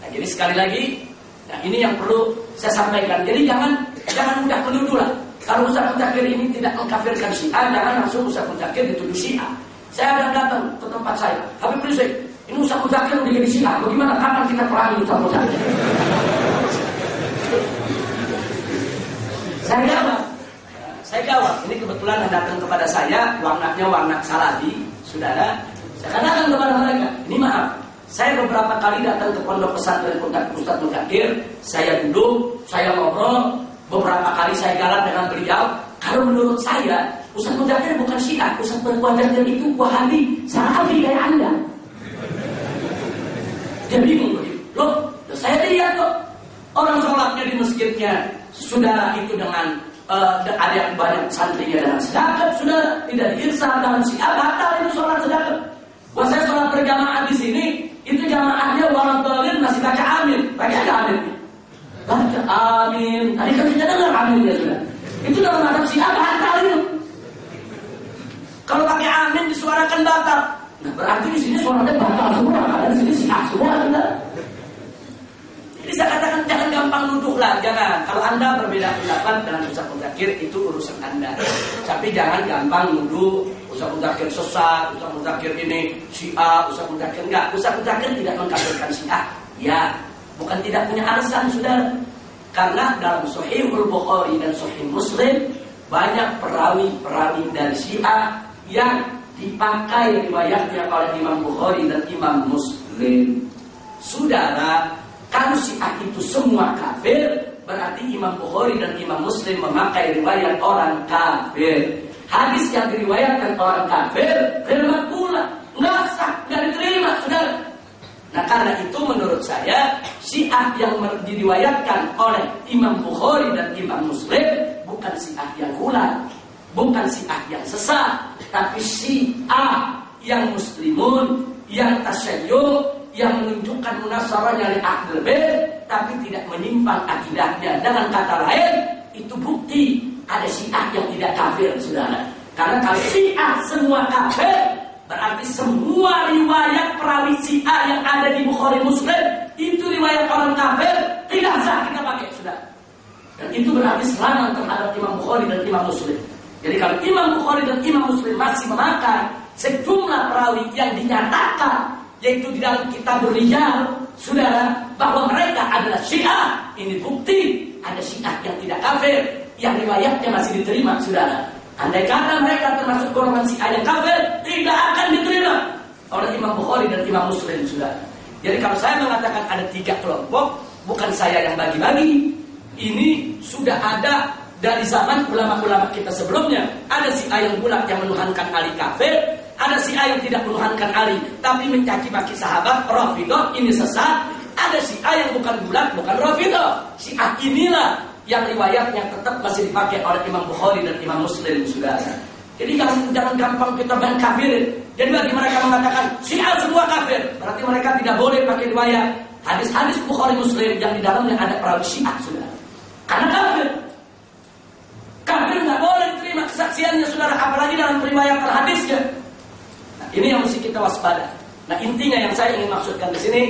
[SPEAKER 1] Nah, jadi sekali lagi Nah ini yang perlu saya sampaikan. Jadi jangan jangan mudah menuduh lah. Kalau Ustaz Muzakir ini tidak mengkafirkan Syiah, jangan langsung Ustaz Muzakir dituduh Syiah. Saya akan datang ke tempat saya. Habib Rizik, ini Ustaz Muzakir udah jadi Syiah. Bagaimana kapan kita perangi Ustaz Muzakir? saya jawab. Saya jawab. Ini kebetulan yang datang kepada saya, warnanya warna salafi, saudara. Saya katakan kepada mereka, ini maaf, saya beberapa kali datang ke pondok pesantren Ustaz Muzakir, saya duduk, saya ngobrol, beberapa kali saya jalan dengan beliau. Kalau menurut saya, Ustaz Muzakir bukan syiah, Ustaz Muzakir itu wahabi, salafi kayak Anda. Dia bingung begitu. Loh, saya lihat kok orang sholatnya di masjidnya, saudara itu dengan uh, ada yang banyak santrinya dengan sedekap, saudara tidak diirsal dengan syiah, batal itu sholat sedekap. Buat saya sholat berjamaah di sini, itu jamaahnya orang dolin masih baca amin. Baca ada amin. Baca amin. Tadi kan kita dengar amin ya sudah. Itu dalam adab si batal itu. Kalau pakai amin disuarakan batal. Nah, berarti di sini suaranya batal semua. Ada di sini si semua. Sudah. Jadi saya katakan jangan gampang nuduh lah, jangan. Kalau anda berbeda pendapat dengan Ustaz Muzakir itu urusan anda. Tapi jangan gampang nuduh Ustaz Muzakir sesat, Ustaz Muzakir ini Syiah, Ustaz Muzakir enggak. Ustaz Muzakir tidak mengkafirkan Syiah. Ya, bukan tidak punya alasan sudah. Karena dalam Sahihul Bukhari dan Sahih Muslim banyak perawi-perawi dari Syiah yang dipakai riwayatnya oleh Imam Bukhari dan Imam Muslim. Saudara, kalau Syiah itu semua kafir, berarti Imam Bukhari dan Imam Muslim memakai riwayat orang kafir. Hadis yang diriwayatkan orang kafir, kalimat pula. Nggak sah, nggak diterima, saudara. Nah karena itu menurut saya Syiah yang diriwayatkan oleh Imam Bukhari dan Imam Muslim bukan Syiah yang ulat, bukan Syiah yang sesat, tapi Syiah yang muslimun, yang tasyayyu, yang menunjukkan munasarahnya dari ahlul bait tapi tidak menyimpang akidahnya. Dengan kata lain itu bukti ada syiah yang tidak kafir saudara. Karena kalau syiah semua kafir berarti semua riwayat perawi syiah yang ada di Bukhari Muslim itu riwayat orang kafir tidak sah kita pakai saudara. Dan itu berarti serangan terhadap Imam Bukhari dan Imam Muslim. Jadi kalau Imam Bukhari dan Imam Muslim masih memakai sejumlah perawi yang dinyatakan yaitu di dalam kitab rijal saudara bahwa mereka adalah syiah. Ini bukti ada syiah yang tidak kafir yang riwayatnya masih diterima saudara. Andai kata mereka termasuk golongan syiah yang kafir tidak akan diterima oleh Imam Bukhari dan Imam Muslim saudara. Jadi kalau saya mengatakan ada tiga kelompok bukan saya yang bagi-bagi ini sudah ada dari zaman ulama-ulama kita sebelumnya. Ada si ayam bulat yang menuhankan Ali kafir ada si A yang tidak menuhankan Ali, tapi mencaci maki sahabat, Rafidah ini sesat. Ada si A yang bukan bulat, bukan Rafidah. Si A inilah yang riwayatnya tetap masih dipakai oleh Imam Bukhari dan Imam Muslim, saudara. Jadi jangan, jangan gampang kita main kafir. Jadi bagi mereka mengatakan si A semua kafir, berarti mereka tidak boleh pakai riwayat hadis-hadis Bukhari Muslim yang di dalamnya ada perawi Syiah, saudara. Karena kafir. Kafir nggak boleh terima kesaksiannya, saudara, apalagi dalam riwayat hadisnya. Ini yang mesti kita waspada. Nah intinya yang saya ingin maksudkan di sini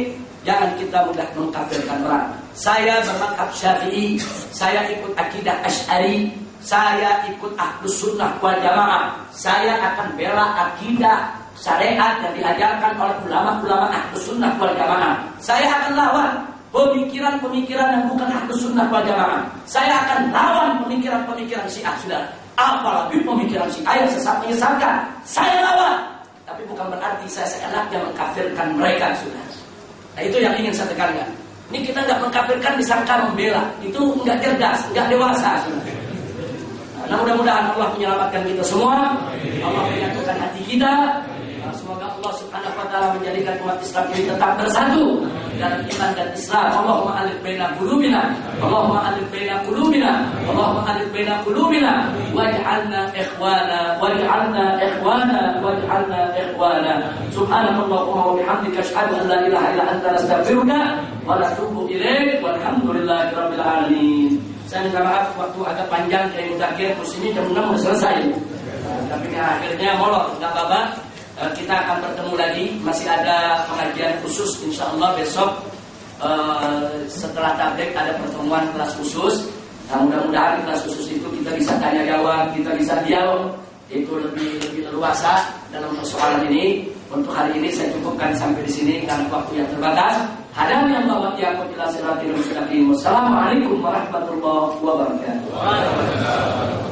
[SPEAKER 1] jangan kita mudah mengkafirkan orang. Saya bermakab syafi'i, saya ikut akidah ash'ari, saya ikut ahlus sunnah wal jamaah, saya akan bela akidah syariat yang diajarkan oleh ulama-ulama ahlus sunnah wal jamaah. Saya akan lawan pemikiran-pemikiran yang bukan ahlus sunnah wal jamaah. Saya akan lawan pemikiran-pemikiran syiah, sudah. Apalagi pemikiran syiah yang sesat menyesatkan. Saya lawan. Tapi bukan berarti saya seenaknya mengkafirkan mereka, sudah. Nah itu yang ingin saya tekankan. Ini kita nggak mengkafirkan disangka membela. Itu nggak cerdas, nggak dewasa, sudah. Nah, mudah-mudahan Allah menyelamatkan kita semua. Allah menyatukan hati kita. Nah, semoga Allah Subhanahu wa taala menjadikan umat Islam ini tetap bersatu dalam iman dan Islam. Allahumma alif baina qulubina. Allahumma alif baina qulubina. Allahumma alif baina qulubina waj'alna ikhwana waj'alna ikhwana waj'alna ikhwana. Subhanallahumma wa bihamdika asyhadu an la ilaha illa anta astaghfiruka wa atubu ilaik. Walhamdulillahi rabbil alamin. Saya minta maaf waktu agak panjang dari mutakhir ini jam 6 sudah selesai. Tapi akhirnya molor, nggak apa-apa. Eh, kita akan bertemu lagi. Masih ada pengajian khusus, insya Allah besok uh, setelah tablik ada pertemuan kelas khusus. Nah, mudah-mudahan kelas khusus itu kita bisa tanya jawab, kita bisa dialog, itu lebih lebih leluasa dalam persoalan ini. Untuk hari ini saya cukupkan sampai di sini karena waktu yang terbatas. Hadam yang bawa tiap ila siratil mustaqim. Wassalamualaikum warahmatullahi wabarakatuh.